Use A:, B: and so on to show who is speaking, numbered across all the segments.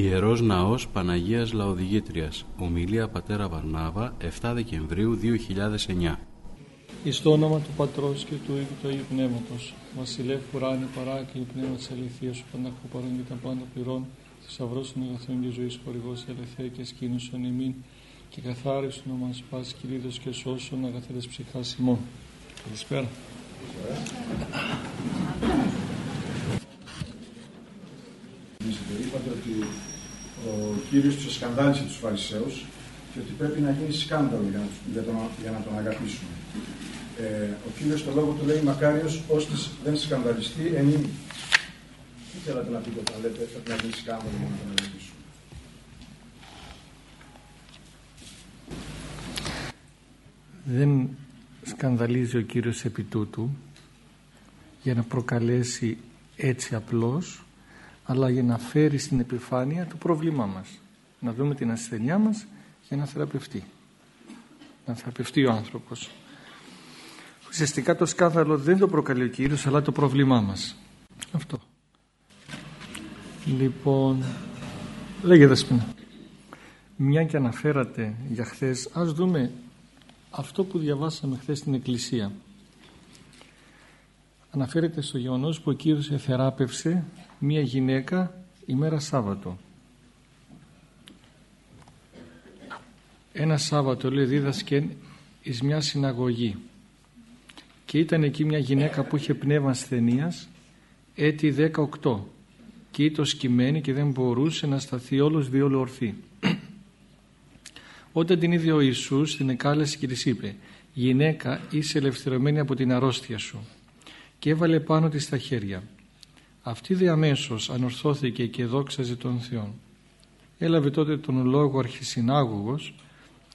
A: Ιερός Ναός Παναγίας Λαοδηγήτριας Ομιλία Πατέρα Βαρνάβα 7 Δεκεμβρίου 2009
B: Εις το όνομα του Πατρός και του Υιού και του Αγίου Πνεύματος Βασιλεύ Ουράνη Παράκλη Πνεύμα της Αληθείας Σου Πανταχοπαρών και τα πάντα πληρών Θησαυρός των αγαθών και ζωής χορηγός ελευθέα και σκήνωσον ημίν και καθάριστον ο μας πας κυρίδος και σώσον αγαθέτες ψυχάς ημών. Καλησπέρα.
C: Είπατε ότι ο Κύριος τους σκανδάλισε τους Φαρισαίους και ότι πρέπει να γίνει σκάνδαλο για να, για τον, για να τον αγαπήσουμε. Ε, ο Κύριος το λόγο του λέει «Μακάριος ώστις δεν σκανδαλιστεί εν Τι θέλατε να πείτε όταν λέτε πρέπει να γίνει σκάνδαλο για να τον αγαπήσουμε.
B: Δεν σκανδαλίζει ο Κύριος επί τούτου για να προκαλέσει έτσι απλώς αλλά για να φέρει στην επιφάνεια το πρόβλημά μας. Να δούμε την ασθενειά μας για να θεραπευτεί. Να θεραπευτεί ο άνθρωπος. Ουσιαστικά το σκάνδαλο δεν το προκαλεί ο Κύριος αλλά το πρόβλημά μας. Αυτό. Λοιπόν, λέγε Δεσπίνα. Μια και αναφέρατε για χθες, ας δούμε αυτό που διαβάσαμε χθες στην Εκκλησία. Αναφέρεται στο γεγονός που ο Κύριος εθεράπευσε μία γυναίκα ημέρα Σάββατο. Ένα Σάββατο λέει δίδασκε εις μια συναγωγή και ήταν εκεί μια γυναίκα που είχε πνεύμα ασθενείας έτη 18 και ήταν σκυμμένη και δεν μπορούσε να σταθεί όλος διόλου ορθή. Όταν την είδε ο Ιησούς την εκάλεσε και της είπε «Γυναίκα είσαι ελευθερωμένη από την αρρώστια σου» και έβαλε πάνω της τα χέρια. Αυτή διαμέσως ανορθώθηκε και δόξαζε τον Θεό. Έλαβε τότε τον λόγο αρχισυνάγωγος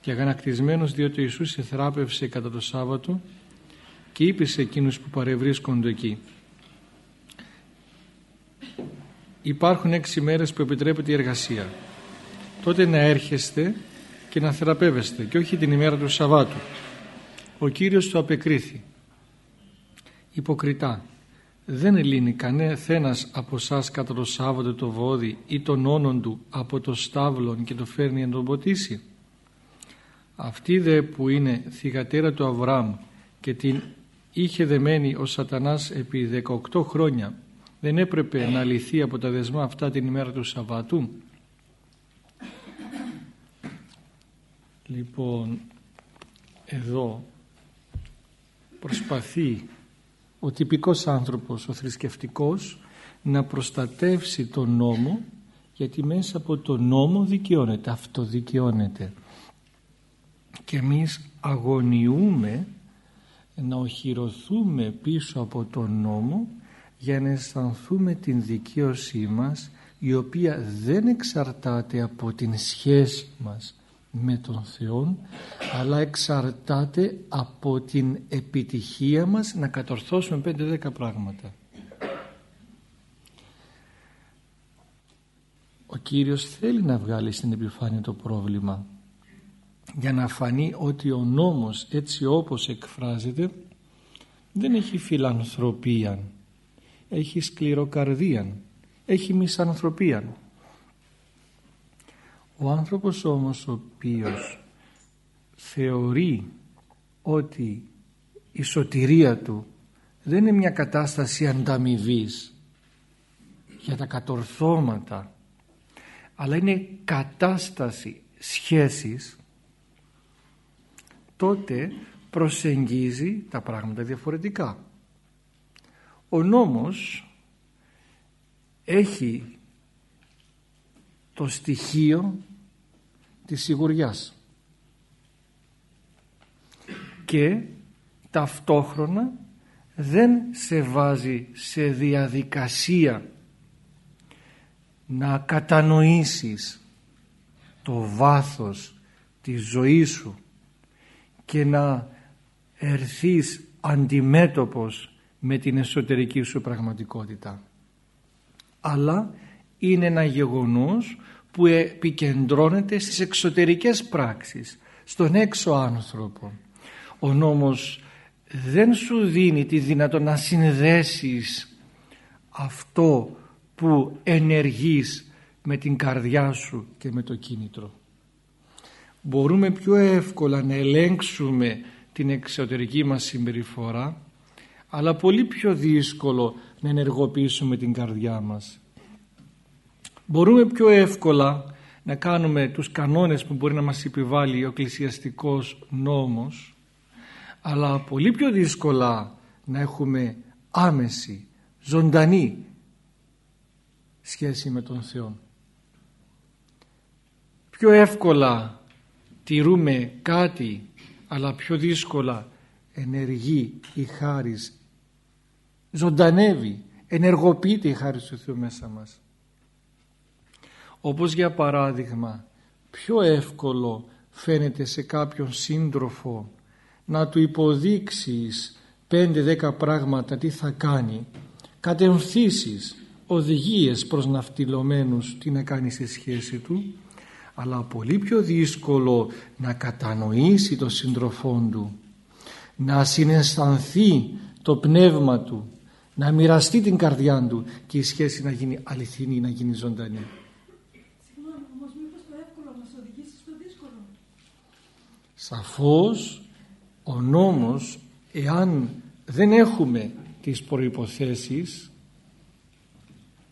B: και αγανακτισμένος διότι ο Ιησούς εθράπευσε κατά το Σάββατο και είπε σε εκείνους που παρευρίσκονται εκεί υπάρχουν έξι μέρες που επιτρέπεται η εργασία. Τότε να έρχεστε και να θεραπεύεστε και όχι την ημέρα του Σαββάτου. Ο Κύριος του απεκρίθη. Υποκριτά δεν λύνει κανένας από εσάς κατά το Σάββατο το βόδι ή τον όνον του από το στάβλον και το φέρνει να τον ποτίσει. Αυτή δε που είναι θυγατέρα του Αβραάμ και την είχε δεμένη ο σατανάς επί 18 χρόνια δεν έπρεπε να λυθεί από τα δεσμά αυτά την ημέρα του Σαββάτου. Λοιπόν, εδώ προσπαθεί ο τυπικός άνθρωπος, ο θρησκευτικός να προστατεύσει τον νόμο γιατί μέσα από τον νόμο δικαιώνεται, αυτοδικαιώνεται. Και εμείς αγωνιούμε να οχυρωθούμε πίσω από τον νόμο για να αισθανθούμε την δικαίωσή μας η οποία δεν εξαρτάται από την σχέση μας με τον Θεό αλλά εξαρτάται από την επιτυχία μας να κατορθώσουμε 5-10 πράγματα. Ο Κύριος θέλει να βγάλει στην επιφάνεια το πρόβλημα για να φανεί ότι ο νόμος έτσι όπως εκφράζεται δεν έχει φιλανθρωπία, έχει σκληροκαρδία, έχει μισανθρωπία. Ο άνθρωπος όμως ο οποίος θεωρεί ότι η σωτηρία του δεν είναι μια κατάσταση ανταμοιβής για τα κατορθώματα αλλά είναι κατάσταση σχέσης τότε προσεγγίζει τα πράγματα διαφορετικά. Ο νόμος έχει το στοιχείο της σιγουριάς. Και ταυτόχρονα δεν σε βάζει σε διαδικασία να κατανοήσεις το βάθος της ζωής σου και να ερθείς αντιμέτωπος με την εσωτερική σου πραγματικότητα. Αλλά είναι ένα γεγονός που επικεντρώνεται στις εξωτερικές πράξεις, στον έξω άνθρωπο. Ο νόμος δεν σου δίνει τη δυνατότητα να συνδέσεις αυτό που ενεργείς με την καρδιά σου και με το κίνητρο. Μπορούμε πιο εύκολα να ελέγξουμε την εξωτερική μας συμπεριφορά αλλά πολύ πιο δύσκολο να ενεργοποιήσουμε την καρδιά μας. Μπορούμε πιο εύκολα να κάνουμε τους κανόνες που μπορεί να μας επιβάλλει ο εκκλησιαστικός νόμος αλλά πολύ πιο δύσκολα να έχουμε άμεση, ζωντανή σχέση με τον Θεό. Πιο εύκολα τηρούμε κάτι αλλά πιο δύσκολα ενεργεί η χάρις ζωντανεύει, ενεργοποιείται η χάρη του Θεού μέσα μας. Όπως για παράδειγμα πιο εύκολο φαίνεται σε κάποιον σύντροφο να του υποδείξεις πέντε-δέκα πράγματα τι θα κάνει κατευθύνσεις, οδηγίες προς ναυτιλωμένους τι να κάνει στη σχέση του αλλά πολύ πιο δύσκολο να κατανοήσει το σύντροφόν του να συναισθανθεί το πνεύμα του να μοιραστεί την καρδιά του και η σχέση να γίνει αληθινή, να γίνει ζωντανή. Σαφώς ο νόμος εάν δεν έχουμε τις προϋποθέσεις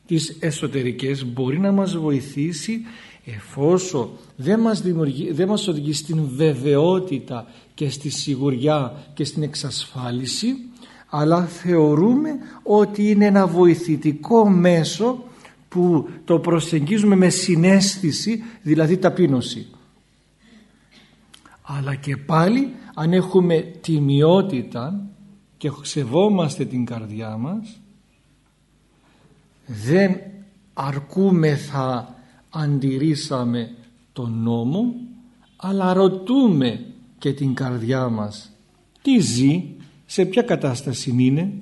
B: τις εσωτερικές μπορεί να μας βοηθήσει εφόσον δεν μας, δημιουργεί, δεν μας οδηγεί στην βεβαιότητα και στη σιγουριά και στην εξασφάλιση αλλά θεωρούμε ότι είναι ένα βοηθητικό μέσο που το προσεγγίζουμε με συνέστηση δηλαδή ταπείνωση αλλά και πάλι αν έχουμε τιμιότητα και σεβόμαστε την καρδιά μας δεν αρκούμεθα αντιρρήσαμε τον νόμο αλλά ρωτούμε και την καρδιά μας τι ζει, σε ποια κατάσταση είναι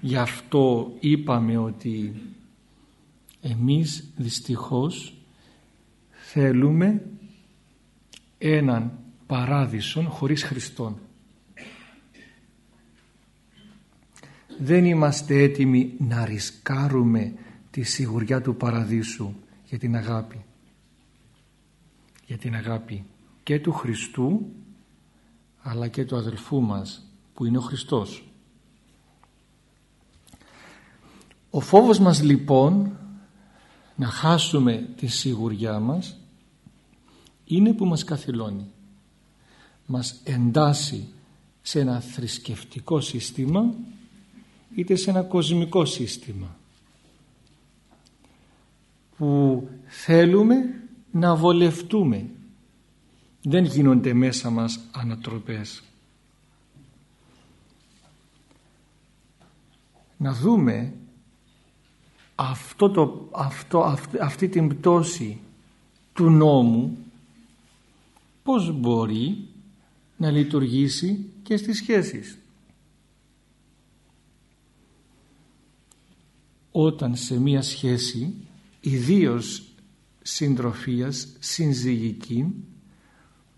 B: γι' αυτό είπαμε ότι εμείς δυστυχώς θέλουμε έναν παράδεισο χωρίς Χριστόν. Δεν είμαστε έτοιμοι να ρισκάρουμε τη σιγουριά του παραδείσου για την αγάπη. Για την αγάπη και του Χριστού αλλά και του αδελφού μας που είναι ο Χριστός. Ο φόβος μας λοιπόν να χάσουμε τη σιγουριά μας είναι που μας καθυλώνει. Μας εντάσσει σε ένα θρησκευτικό σύστημα είτε σε ένα κοσμικό σύστημα που θέλουμε να βολευτούμε. Δεν γίνονται μέσα μας ανατροπές. Να δούμε αυτό το, αυτό, αυτή την πτώση του νόμου πώς μπορεί να λειτουργήσει και στις σχέσεις. Όταν σε μία σχέση ιδίως συντροφίας, συνζυγική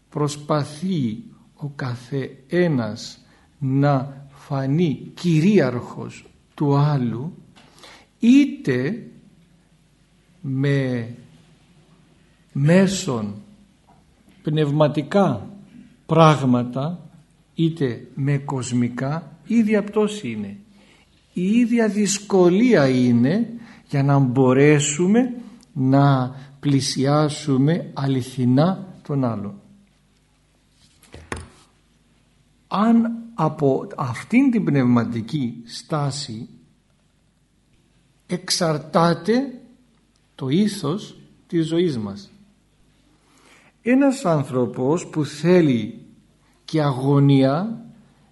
B: προσπαθεί ο καθένας να φανεί κυρίαρχος του άλλου είτε με μέσον πνευματικά πράγματα είτε με κοσμικά ίδια πτώση είναι η ίδια δυσκολία είναι για να μπορέσουμε να πλησιάσουμε αληθινά τον άλλον. Αν από αυτήν την πνευματική στάση εξαρτάται το ήθος της ζωής μας. Ένας άνθρωπος που θέλει και αγωνία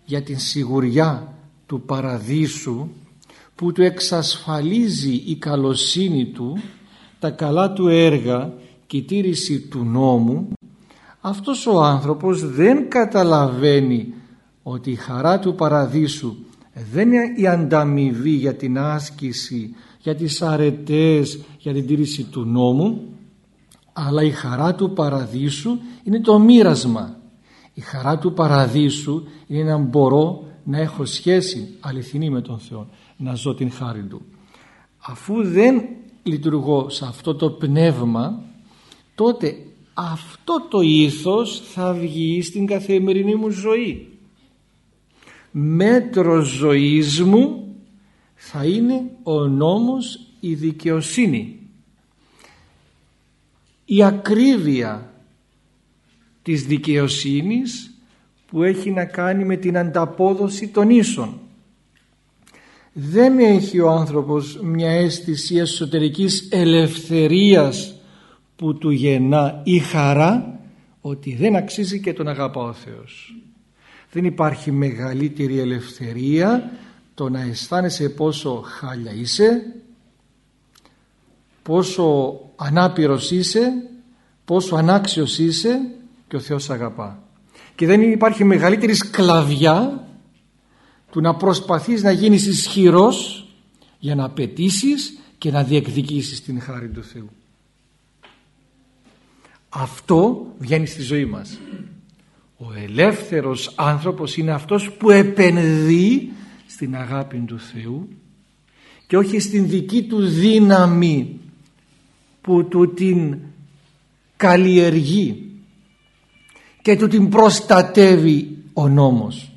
B: για την σιγουριά του παραδείσου που του εξασφαλίζει η καλοσύνη του, τα καλά του έργα και η τήρηση του νόμου αυτός ο άνθρωπος δεν καταλαβαίνει ότι η χαρά του παραδείσου δεν είναι η ανταμοιβή για την άσκηση, για τις αρετές, για την τήρηση του νόμου αλλά η χαρά του παραδείσου είναι το μοίρασμα. Η χαρά του παραδείσου είναι να μπορώ να έχω σχέση αληθινή με τον Θεό, να ζω την χάρη Του. Αφού δεν λειτουργώ σε αυτό το πνεύμα τότε αυτό το ήθος θα βγει στην καθημερινή μου ζωή. Μέτρος ζωής μου θα είναι ο νόμος η δικαιοσύνη. Η ακρίβεια της δικαιοσύνης που έχει να κάνει με την ανταπόδοση των ίσων. Δεν έχει ο άνθρωπος μια αίσθηση εσωτερικής ελευθερίας που του γεννά η χαρά ότι δεν αξίζει και τον αγαπά ο Θεός. Δεν υπάρχει μεγαλύτερη ελευθερία το να αισθάνεσαι πόσο χάλια είσαι, πόσο ανάπηρος είσαι, πόσο ανάξιος είσαι και ο Θεός αγαπά. Και δεν υπάρχει μεγαλύτερη σκλαβιά του να προσπαθείς να γίνεις ισχυρός για να απαιτήσεις και να διεκδικήσεις την χάρη του Θεού. Αυτό βγαίνει στη ζωή μας. Ο ελεύθερος άνθρωπος είναι αυτός που επενδύει στην αγάπη του Θεού και όχι στην δική του δύναμη που του την καλλιεργεί και του την προστατεύει ο νόμος.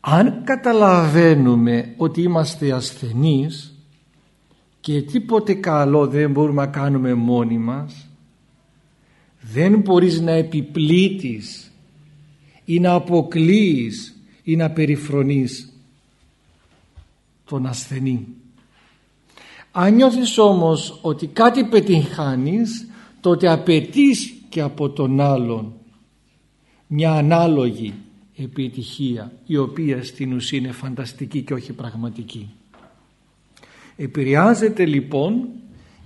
B: Αν καταλαβαίνουμε ότι είμαστε ασθενείς και τίποτε καλό δεν μπορούμε να κάνουμε μόνοι μας δεν μπορείς να επιπλήτεις ή να αποκλείεις ή να περιφρονείς τον ασθενή. Αν νιώθεις όμως ότι κάτι πετυχάνεις τότε απαιτείς και από τον άλλον μια ανάλογη επιτυχία η οποία στην ουσία είναι φανταστική και όχι πραγματική. Επηρεάζεται λοιπόν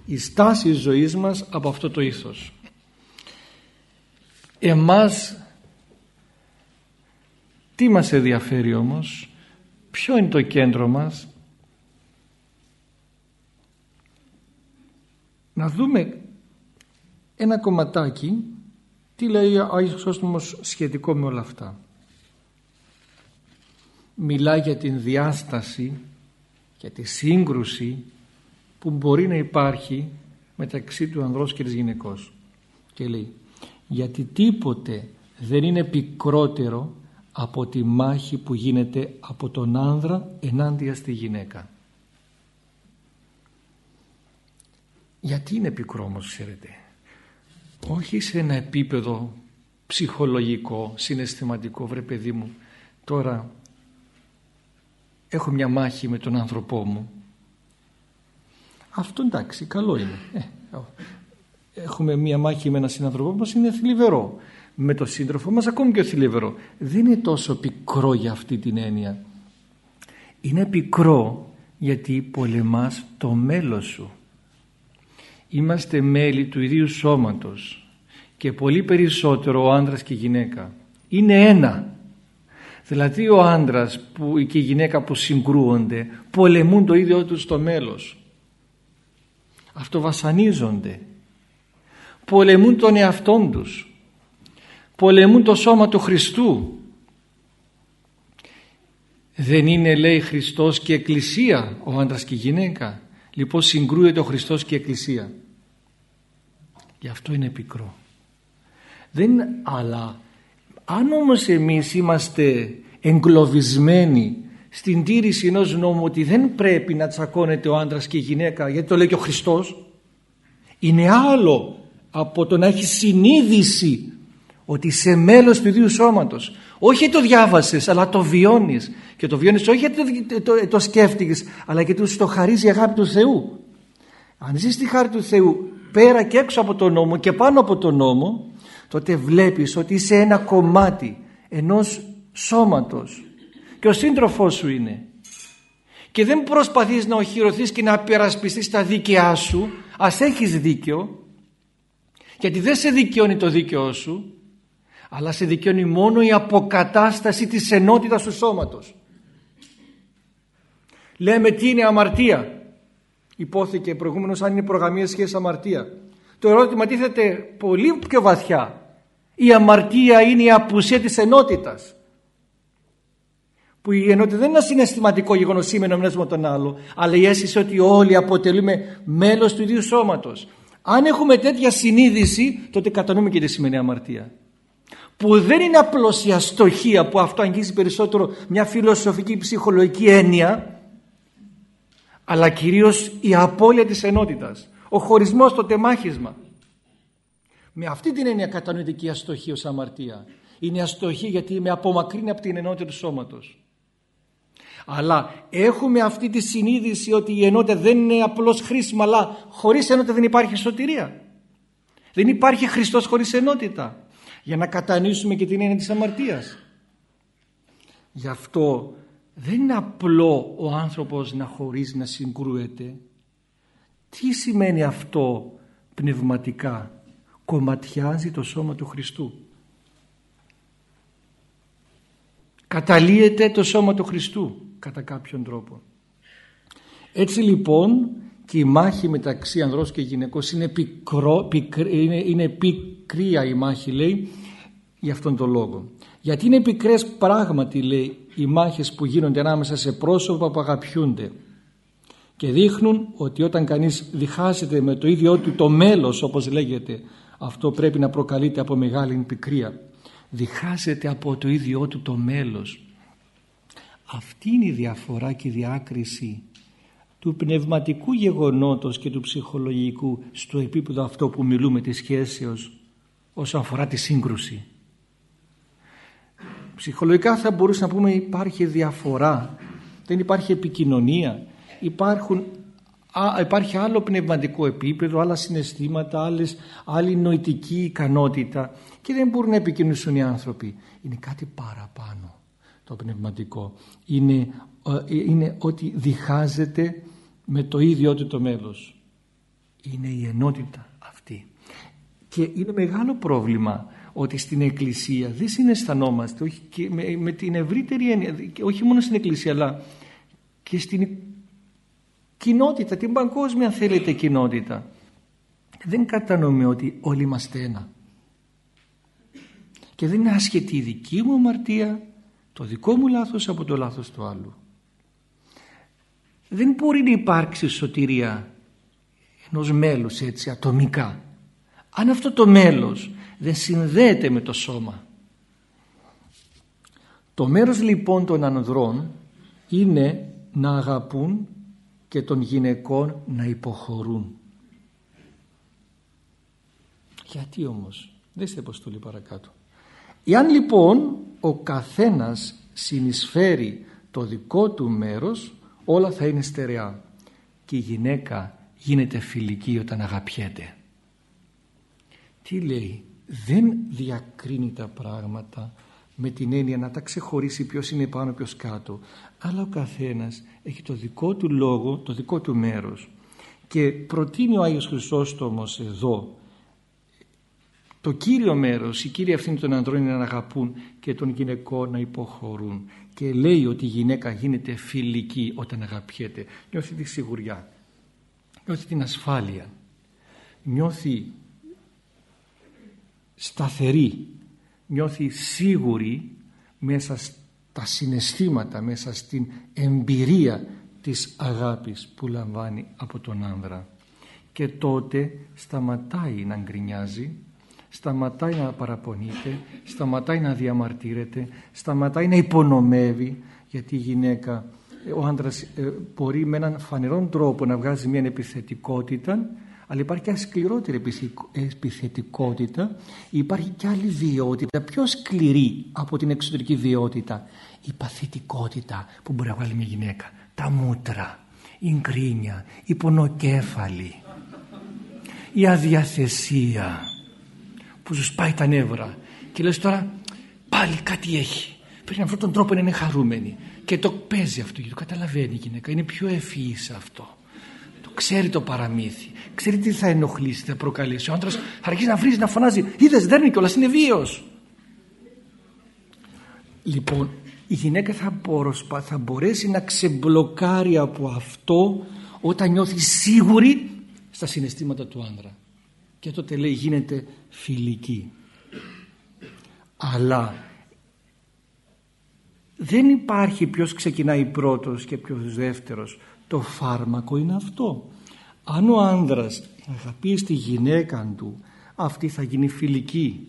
B: η στάση ζωής μας από αυτό το ήθος. Εμάς τι μας ενδιαφέρει όμως, ποιο είναι το κέντρο μας. Να δούμε ένα κομματάκι τι λέει ο Άγιος Χρυσόστομος σχετικό με όλα αυτά. Μιλάει για την διάσταση για τη σύγκρουση που μπορεί να υπάρχει μεταξύ του ανδρός και της γυναικός. Και λέει γιατί τίποτε δεν είναι πικρότερο από τη μάχη που γίνεται από τον άνδρα ενάντια στη γυναίκα. Γιατί είναι πικρό όμως ξέρετε; Όχι σε ένα επίπεδο ψυχολογικό, συναισθηματικό βρε παιδί μου. Τώρα έχω μια μάχη με τον άνθρωπό μου. Αυτό εντάξει καλό είναι. Ε, έχουμε μια μάχη με έναν συνανθρωπό μας είναι θλιβερό. Με τον σύντροφο μας ακόμη και θλιβερό. Δεν είναι τόσο πικρό για αυτή την έννοια. Είναι πικρό γιατί πολεμάς το μέλλον σου είμαστε μέλη του ιδίου σώματος και πολύ περισσότερο ο άντρας και η γυναίκα είναι ένα Δηλαδή ο άντρας που, και η γυναίκα που συγκρούονται πολεμούν το ίδιο τους στο μέλος. Αυτοβασανίζονται. Πολεμούν τον εαυτόν τους. Πολεμούν το σώμα του Χριστού. Δεν είναι λέει Χριστός και Εκκλησία ο άντρας και η γυναίκα. Λοιπόν συγκρούεται ο Χριστός και η Εκκλησία. Γι' αυτό είναι πικρό. Δεν, αλλά αν όμως εμείς είμαστε εγκλωβισμένοι στην τήρηση ενός νόμου ότι δεν πρέπει να τσακώνεται ο άντρας και η γυναίκα γιατί το λέει και ο Χριστός είναι άλλο από το να έχει συνείδηση ότι σε μέλος του ίδιου σώματος. Όχι το διάβασες αλλά το βιώνεις. Και το βιώνεις όχι γιατί το, το, το σκέφτηκες αλλά και του το χαρίζει η αγάπη του Θεού. Αν ζεις τη χάρη του Θεού πέρα και έξω από τον νόμο και πάνω από τον νόμο τότε βλέπεις ότι είσαι ένα κομμάτι ενός σώματος. Και ο σύντροφός σου είναι. Και δεν προσπαθείς να οχυρωθείς και να περασπιστείς τα δίκαιά σου. Ας έχεις δίκαιο γιατί δεν σε δικαιώνει το δίκαιό σου αλλά σε δικαιώνει μόνο η αποκατάσταση της ενότητας του σώματος. Λέμε τι είναι αμαρτία υπόθηκε προηγούμενος αν είναι προγραμμία σχέση αμαρτία το ερώτημα τίθεται πολύ πιο βαθιά η αμαρτία είναι η απουσία της ενότητας που η ενότητα δεν είναι ένα συναισθηματικό γεγονός σήμερα με τον άλλο, αλλά η αίσθηση ότι όλοι αποτελούμε μέλος του ίδιου σώματος. Αν έχουμε τέτοια συνείδηση, τότε κατανοούμε και τι σημαίνει αμαρτία. Που δεν είναι απλώς η αστοχία που αυτό αγγίζει περισσότερο μια φιλοσοφική ψυχολογική έννοια, αλλά κυρίως η απώλεια της ενότητας, ο χωρισμός, το τεμάχισμα. Με αυτή την έννοια κατανοείται και η αστοχή ως αμαρτία. Είναι αστοχή γιατί με απομακρύνει από την ενότητα του σώματος. Αλλά έχουμε αυτή τη συνείδηση ότι η ενότητα δεν είναι απλώς χρήσιμα αλλά χωρίς ενότητα δεν υπάρχει σωτηρία. Δεν υπάρχει Χριστός χωρίς ενότητα. Για να κατανοήσουμε και την έννοια της αμαρτίας. Γι' αυτό δεν είναι απλό ο άνθρωπος να χωρίζει να συγκρούεται. Τι σημαίνει αυτό πνευματικά; Κομματιάζει το σώμα του Χριστού. Καταλύεται το σώμα του Χριστού κατά κάποιον τρόπο. Έτσι λοιπόν και η μάχη μεταξύ ανδρός και γυναικός είναι, πικρό, είναι, είναι πικρία η μάχη λέει για αυτόν τον λόγο. Γιατί είναι πικρές πράγματι λέει οι μάχες που γίνονται ανάμεσα σε πρόσωπα που αγαπιούνται και δείχνουν ότι όταν κανείς διχάζεται με το ίδιο του το μέλος όπως λέγεται αυτό πρέπει να προκαλείται από μεγάλη πικρία διχάζεται από το ίδιο του το μέλος αυτή είναι η διαφορά και η διάκριση του πνευματικού γεγονότος και του ψυχολογικού στο επίπεδο αυτό που μιλούμε της σχέσεως όσον αφορά τη σύγκρουση. Ψυχολογικά θα μπορούσαμε να πούμε υπάρχει διαφορά, δεν υπάρχει επικοινωνία, υπάρχουν, υπάρχει άλλο πνευματικό επίπεδο, άλλα συναισθήματα, άλλες, άλλη νοητική ικανότητα και δεν μπορούν να επικοινωνήσουν οι άνθρωποι. Είναι κάτι παραπάνω το πνευματικό. Είναι, ε, είναι ότι διχάζεται με το ίδιο του το μέλος. Είναι η ενότητα αυτή. Και είναι μεγάλο πρόβλημα ότι στην Εκκλησία δεν συναισθανόμαστε όχι και με, με την ευρύτερη έννοια, όχι μόνο στην Εκκλησία αλλά και στην κοινότητα, την παγκόσμια θέλετε κοινότητα. Δεν κατανοούμε ότι όλοι είμαστε ένα. Και δεν είναι άσχετη η δική μου αμαρτία, το δικό μου λάθος από το λάθος του άλλου. Δεν μπορεί να υπάρξει σωτηρία ενός μέλους έτσι ατομικά. Αν αυτό το μέλος δεν συνδέεται με το σώμα. Το μέρος λοιπόν των ανδρών είναι να αγαπούν και των γυναικών να υποχωρούν. Γιατί όμως, δέστε πως το λέει παρακάτω. Εάν λοιπόν ο καθένας συνεισφέρει το δικό του μέρος όλα θα είναι στερεά και η γυναίκα γίνεται φιλική όταν αγαπιέται. Τι λέει, δεν διακρίνει τα πράγματα με την έννοια να τα ξεχωρίσει ποιος είναι πάνω ποιος κάτω. Αλλά ο καθένας έχει το δικό του λόγο, το δικό του μέρος. Και προτείνει ο Άγιος Χρυσόστομος εδώ το κύριο μέρος, η κύρια ευθύνη των ανδρών είναι να αγαπούν και των γυναικών να υποχωρούν. Και λέει ότι η γυναίκα γίνεται φιλική όταν αγαπιέται. Νιώθει τη σιγουριά νιώθει την ασφάλεια νιώθει σταθερή. Νιώθει σίγουρη μέσα στα συναισθήματα μέσα στην εμπειρία της αγάπης που λαμβάνει από τον άνδρα. Και τότε σταματάει να γκρινιάζει σταματάει να παραπονείται, σταματάει να διαμαρτύρεται, σταματάει να υπονομεύει γιατί η γυναίκα, ο άντρας ε, μπορεί με έναν φανερόν τρόπο να βγάζει μια επιθετικότητα αλλά υπάρχει και σκληρότερη επιθετικότητα υπάρχει και άλλη βιότητα πιο σκληρή από την εξωτερική βιότητα η παθητικότητα που μπορεί να βγάλει μια γυναίκα. Τα μούτρα, η γκρίνια, η πονοκέφαλη η αδιαθεσία που σου σπάει τα νεύρα και λες τώρα πάλι κάτι έχει πρέπει με αυτόν τον τρόπο να είναι χαρούμενη. Και το παίζει αυτό και το καταλαβαίνει η γυναίκα. Είναι πιο ευφυής αυτό το ξέρει το παραμύθι. Ξέρει τι θα ενοχλήσει, τι θα προκαλέσει. Ο άντρας θα αρχίσει να βρίζει, να φωνάζει. Είδες δεν είναι κιόλας, είναι βίος λοιπόν η γυναίκα θα, μποροσπα, θα μπορέσει να ξεμπλοκάρει από αυτό όταν νιώθει σίγουρη στα συναισθήματα του άντρα και τότε λέει γίνεται φιλική αλλά δεν υπάρχει ποιος ξεκινάει πρώτος και ποιος δεύτερος το φάρμακο είναι αυτό. Αν ο άνδρας αγαπήσει τη γυναίκα του αυτή θα γίνει φιλική.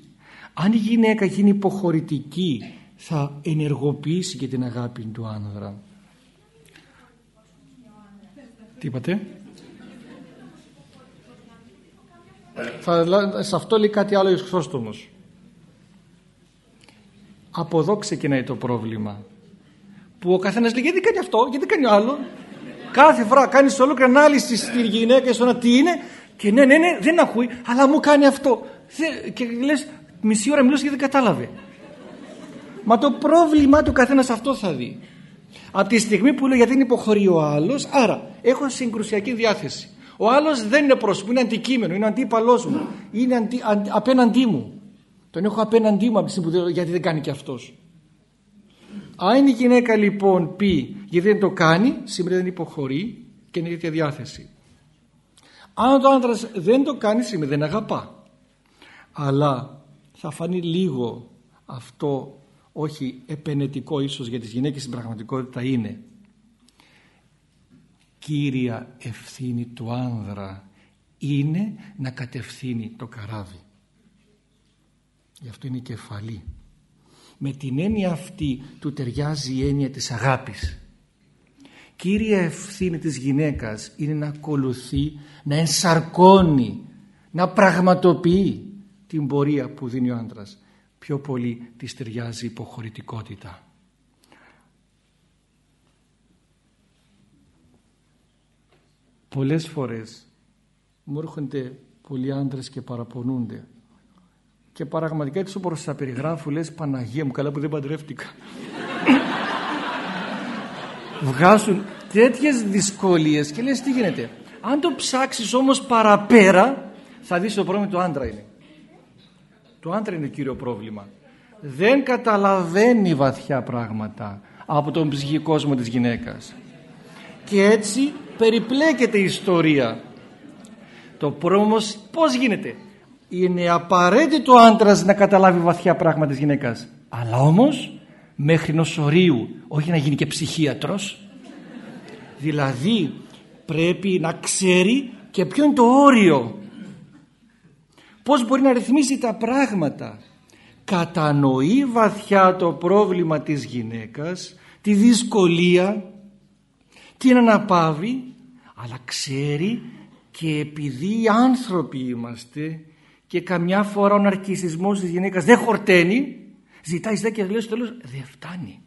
B: Αν η γυναίκα γίνει υποχωρητική θα ενεργοποιήσει και την αγάπη του άνδρα. Τι είπατε; Θα, σε αυτό λέει κάτι άλλο ο Χρήστομος από εδώ ξεκινάει το πρόβλημα. Που ο καθένας λέει γιατί κάνει αυτό, γιατί κάνει άλλο κάθε φορά κάνεις ολόκληρη ανάλυση στη γυναίκα στο τι είναι και ναι ναι ναι δεν ακούει αλλά μου κάνει αυτό και λες μισή ώρα μιλούσε και δεν κατάλαβε μα το πρόβλημα του καθένας αυτό θα δει από τη στιγμή που λέει γιατί είναι υποχωρεί ο άλλος άρα έχω συγκρουσιακή διάθεση ο άλλος δεν είναι πρόσωπος, είναι αντικείμενο, είναι αντίπαλός μου, είναι αντι, απέναντί μου. Τον έχω απέναντί μου από τη στιγμή που γιατί δεν κάνει και αυτός. Αν η γυναίκα λοιπόν πει γιατί δεν το κάνει, σήμερα δεν υποχωρεί και είναι τέτοια διάθεση. Αν το άντρας δεν το κάνει, σήμερα δεν αγαπά. Αλλά θα φανεί λίγο αυτό, όχι επενετικό ίσως για τις γυναίκες στην πραγματικότητα είναι κύρια ευθύνη του άνδρα είναι να κατευθύνει το καράβι. Γι' αυτό είναι η κεφαλή. Με την έννοια αυτή του ταιριάζει η έννοια της αγάπης. Κύρια ευθύνη της γυναίκας είναι να ακολουθεί, να ενσαρκώνει, να πραγματοποιεί την πορεία που δίνει ο άντρας. Πιο πολύ της ταιριάζει υποχωρητικότητα. πολλές φορές μου έρχονται πολλοί άντρες και παραπονούνται και πραγματικά έτσι όπως τα περιγράφω λες Παναγία μου καλά που δεν παντρεύτηκα βγάζουν τέτοιες δυσκολίες και λες τι γίνεται αν το ψάξεις όμως παραπέρα θα δεις το πρόβλημα του άντρα είναι. Το άντρα είναι το κύριο πρόβλημα. Δεν καταλαβαίνει βαθιά πράγματα από τον ψυχικό κόσμο της γυναίκας. Και έτσι περιπλέκεται η ιστορία. Το πρόβλημα πώς γίνεται; Είναι απαραίτητο ο άντρας να καταλάβει βαθιά πράγματα της γυναίκας. Αλλά όμως μέχρι ενός ορίου όχι να γίνει και ψυχίατρος. Δηλαδή πρέπει να ξέρει και ποιο είναι το όριο. Πως μπορεί να ρυθμίσει τα πράγματα. Κατανοεί βαθιά το πρόβλημα της γυναίκας τη δυσκολία την αναπαύει αλλά ξέρει και επειδή άνθρωποι είμαστε και καμιά φορά ο ναρκισισμός της γυναίκας δεν χορταίνει ζητάει ζητάει και λέει στο τέλος δεν φτάνει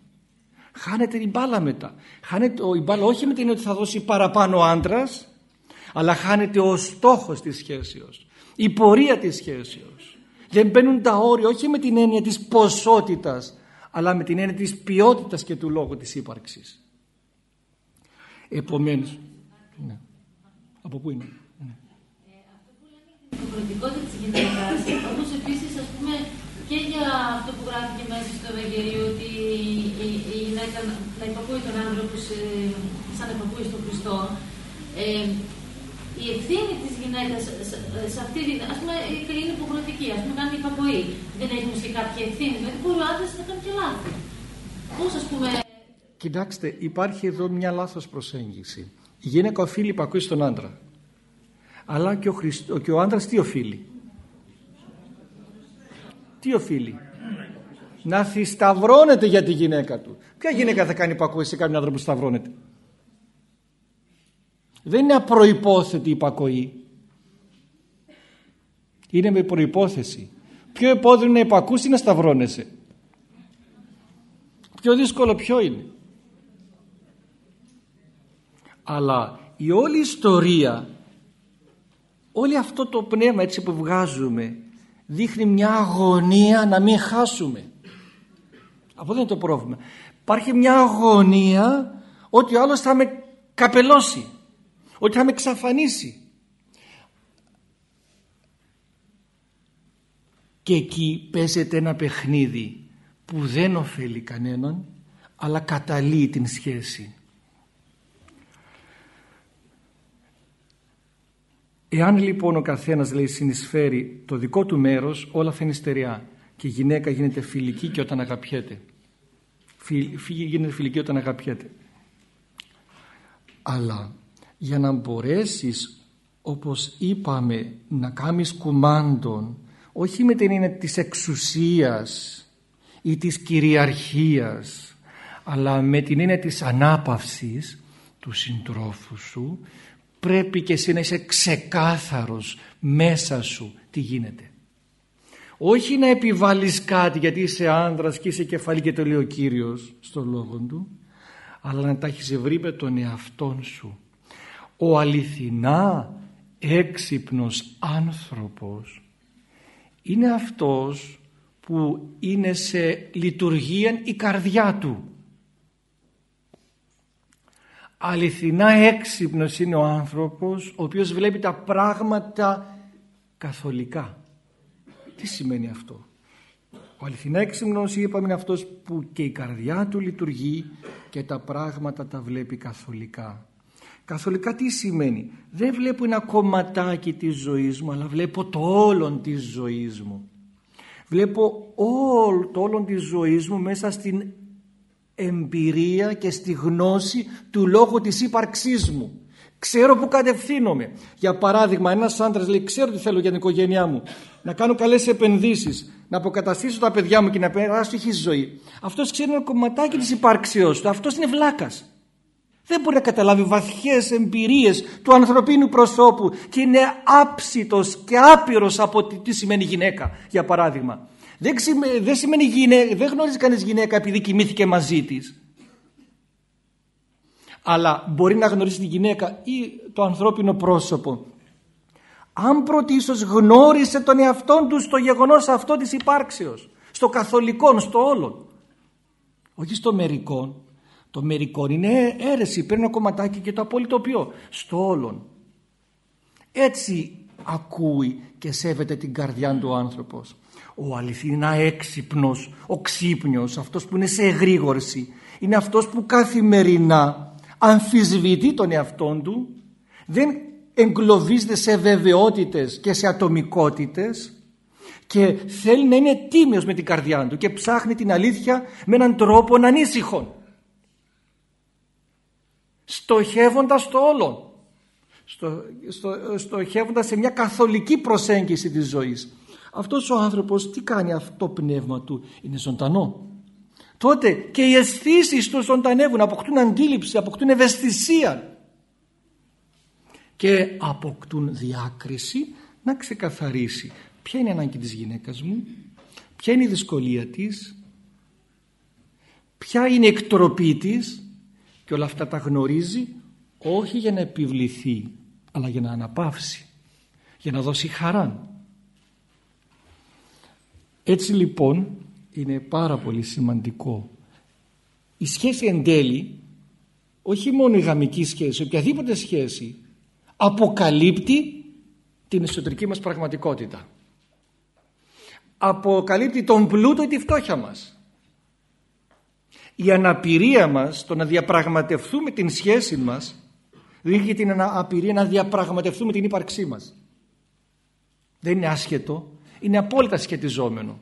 B: χάνεται η μπάλα μετά χάνεται η μπάλα όχι με την έννοια ότι θα δώσει παραπάνω άντρας, αλλά χάνεται ο στόχος της σχέσεως η πορεία της σχέσεως δεν μπαίνουν τα όρια όχι με την έννοια της ποσότητας αλλά με την έννοια της ποιότητας και του λόγου της ύπαρξης Επομένως, ναι. Από πού είναι;
D: Ναι. αυτό που λέμε η υποχρεωτικότητα της γυναίκας, όπως επίσης ας πούμε και για αυτό που γράφει μέσα στο Ευαγγελίο ότι η γυναίκα να υπακούει τον άντρα που σε, σαν υπακούει στον Χριστό, ε, η ευθύνη της γυναίκας σε αυτή την, ας πούμε, είναι υποχρεωτική, ας πούμε κάνει υπακοή. Δεν έχει και κάποια ευθύνη, δηλαδή μπορεί ο άντρας να κάνει και λάθη. Πώς ας πούμε
B: Κοιτάξτε, υπάρχει εδώ μια λάθος προσέγγιση. Η γυναίκα οφείλει υπακούει στον άντρα. Αλλά και ο, Χριστ... και ο άντρας τι οφείλει; Τι οφείλει; Να θυσταυρώνεται για τη γυναίκα του. Ποια γυναίκα θα κάνει υπακούει σε κάποιον άντρα που σταυρώνεται; Δεν είναι απροϋπόθετη υπακοή. Είναι με προϋπόθεση. Πιο επώδυνο να υπακούσει ή να σταυρώνεσαι. Πιο δύσκολο ποιο είναι αλλά η όλη ιστορία όλη αυτό το πνεύμα έτσι που βγάζουμε δείχνει μια αγωνία να μην χάσουμε. Αυτό δεν είναι το πρόβλημα. Υπάρχει μια αγωνία ότι ο άλλος θα με καπελώσει ότι θα με εξαφανίσει. Και εκεί παίζεται ένα παιχνίδι που δεν ωφέλει κανέναν αλλά καταλύει την σχέση Εάν λοιπόν ο καθένας λέει συνεισφέρει το δικό του μέρος όλα θα είναι στερεά και η γυναίκα γίνεται φιλική και όταν αγαπιέται. γίνεται φιλική όταν αγαπιέται αλλά για να μπορέσεις όπως είπαμε να κάνεις κουμάντων όχι με την έννοια της εξουσίας ή της κυριαρχίας αλλά με την έννοια της ανάπαυσης του συντρόφου σου πρέπει και εσύ να είσαι ξεκάθαρος μέσα σου τι γίνεται. Όχι να επιβάλλεις κάτι γιατί είσαι άνδρας και είσαι κεφαλή και το λέει ο Κύριος στο λόγο του αλλά να τα έχεις βρει με τον εαυτόν σου. Ο αληθινά έξυπνος άνθρωπος είναι αυτός που είναι σε λειτουργία η καρδιά του. Αληθινά έξυπνος είναι ο άνθρωπος ο οποίος βλέπει τα πράγματα καθολικά. Τι σημαίνει αυτό; Ο αληθινά έξυπνος είπαμε είναι αυτός που και η καρδιά του λειτουργεί και τα πράγματα τα βλέπει καθολικά. Καθολικά τι σημαίνει; Δεν βλέπω ένα κομματάκι της ζωής μου αλλά βλέπω το όλον της ζωής μου. Βλέπω όλο, το όλον της ζωής μου μέσα στην εμπειρία και στη γνώση του λόγου της ύπαρξής μου. Ξέρω που κατευθύνομαι. Για παράδειγμα, ένας άντρας λέει: Ξέρω τι θέλω για την οικογένειά μου. Να κάνω καλές επενδύσεις, να αποκαταστήσω τα παιδιά μου και να περάσω τυχή ζωή. Αυτός ξέρει ένα κομματάκι της υπάρξεώς του. Αυτός είναι βλάκας. Δεν μπορεί να καταλάβει βαθιές εμπειρίες του ανθρωπίνου προσώπου και είναι άψητος και άπειρος από τι σημαίνει γυναίκα, για παράδειγμα. Δεν, δεν, σημαίνει γυναίκα, δεν γνωρίζει κανείς γυναίκα επειδή κοιμήθηκε μαζί της. Αλλά μπορεί να γνωρίσει τη γυναίκα ή το ανθρώπινο πρόσωπο. Αν πρωτίστως γνώρισε τον εαυτόν του στο γεγονός αυτό της υπάρξεως στο καθολικό, στο όλον όχι στο μερικό το μερικό είναι αίρεση παίρνει ένα κομματάκι και το απολυτοποιώ. Στο όλον. Έτσι ακούει και σέβεται την καρδιά του άνθρωπος ο αληθινά έξυπνος ο ξύπνιος αυτός που είναι σε εγρήγορση. Είναι αυτός που καθημερινά αμφισβητεί τον εαυτόν του δεν εγκλωβίζεται σε βεβαιότητες και σε ατομικότητες και θέλει να είναι τίμιος με την καρδιά του και ψάχνει την αλήθεια με έναν τρόπο ανήσυχο στοχεύοντας το όλο στο, στο, στοχεύοντας σε μια καθολική προσέγγιση της ζωής αυτός ο άνθρωπος τι κάνει αυτό το πνεύμα του είναι ζωντανό τότε και οι αισθήσεις του ζωντανεύουν, αποκτούν αντίληψη, αποκτούν ευαισθησία και αποκτούν διάκριση να ξεκαθαρίσει ποια είναι η ανάγκη της γυναίκας μου, ποια είναι η δυσκολία της, ποια είναι η εκτροπή της και όλα αυτά τα γνωρίζει όχι για να επιβληθεί αλλά για να αναπαύσει, για να δώσει χαρά. Έτσι λοιπόν είναι πάρα πολύ σημαντικό. Η σχέση εν τέλει, όχι μόνο η γαμική σχέση, οποιαδήποτε σχέση, αποκαλύπτει την εσωτερική μας πραγματικότητα. Αποκαλύπτει τον πλούτο ή τη φτώχεια μας. Η αναπηρία μας, το να διαπραγματευτούμε την σχέση μας, δείχνει την αναπηρία να διαπραγματευτούμε την ύπαρξή μας. Δεν είναι άσχετο, είναι απόλυτα σχετιζόμενο.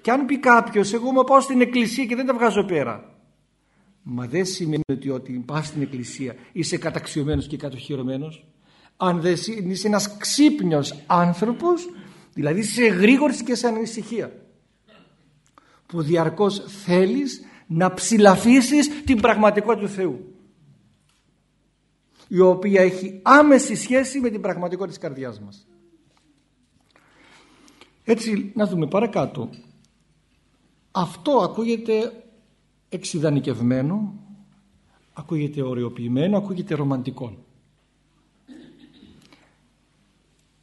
B: Και αν πει κάποιος, εγώ μου πάω στην εκκλησία και δεν τα βγάζω πέρα. Μα δεν σημαίνει ότι ότι πας στην εκκλησία είσαι καταξιωμένος και κατοχυρωμένος. Αν δεν είσαι ένας ξύπνιος άνθρωπος, δηλαδή σε γρήγορη και σε ανησυχία. Που διαρκώς θέλεις να ψηλαφίσεις την πραγματικότητα του Θεού. Η οποία έχει άμεση σχέση με την πραγματικότητα της καρδιάς μας. Έτσι να δούμε παρακάτω αυτό ακούγεται εξειδανικευμένο, ακούγεται οριοποιημένο, ακούγεται ρομαντικό.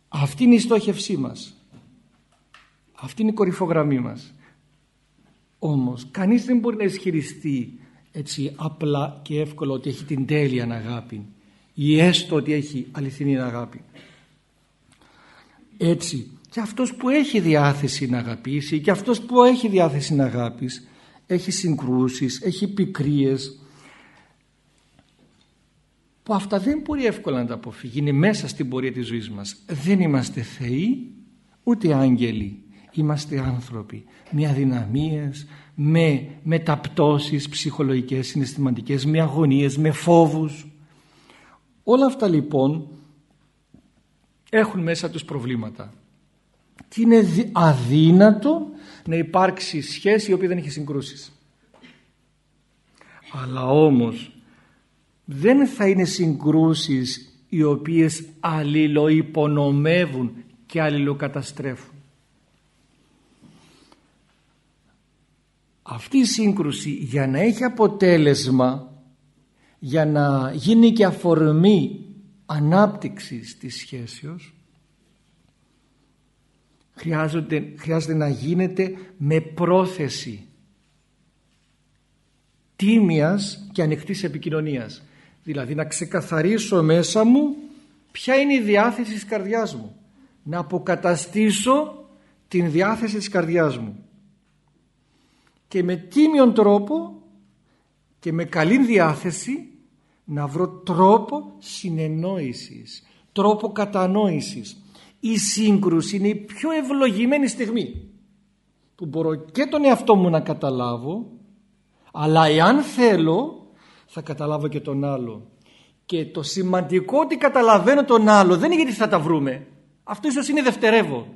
B: Αυτή είναι η στόχευσή μας. Αυτή είναι η κορυφογραμμή μας. Όμως κανείς δεν μπορεί να ισχυριστεί έτσι απλά και εύκολα ότι έχει την τέλεια αγάπη ή έστω ότι έχει αληθινή αγάπη. Έτσι και αυτός που έχει διάθεση να αγαπήσει και αυτός που έχει διάθεση να αγάπης έχει συγκρούσεις, έχει πικρίες που αυτά δεν μπορεί εύκολα να τα αποφύγει είναι μέσα στην πορεία της ζωής μας δεν είμαστε θεοί ούτε άγγελοι είμαστε άνθρωποι με αδυναμίες, με μεταπτώσεις ψυχολογικές, συναισθηματικές, με αγωνίες, με φόβους. Όλα αυτά λοιπόν έχουν μέσα τους προβλήματα. Και είναι αδύνατο να υπάρξει σχέση η οποία δεν έχει συγκρούσεις. Αλλά όμως δεν θα είναι συγκρούσεις οι οποίες αλληλοϊπονομεύουν και αλληλοκαταστρέφουν. Αυτή η σύγκρουση για να έχει αποτέλεσμα, για να γίνει και αφορμή ανάπτυξης της σχέσεως, χρειάζεται, χρειάζεται να γίνεται με πρόθεση τίμιας και ανοιχτής επικοινωνίας. Δηλαδή να ξεκαθαρίσω μέσα μου ποια είναι η διάθεση της καρδιάς μου. Να αποκαταστήσω την διάθεση της καρδιάς μου. Και με τίμιον τρόπο και με καλή διάθεση να βρω τρόπο συνεννόησης, τρόπο κατανόησης. Η σύγκρουση είναι η πιο ευλογημένη στιγμή που μπορώ και τον εαυτό μου να καταλάβω αλλά εάν θέλω θα καταλάβω και τον άλλο. Και το σημαντικό ότι καταλαβαίνω τον άλλο δεν είναι γιατί θα τα βρούμε. Αυτό ίσως είναι δευτερεύω.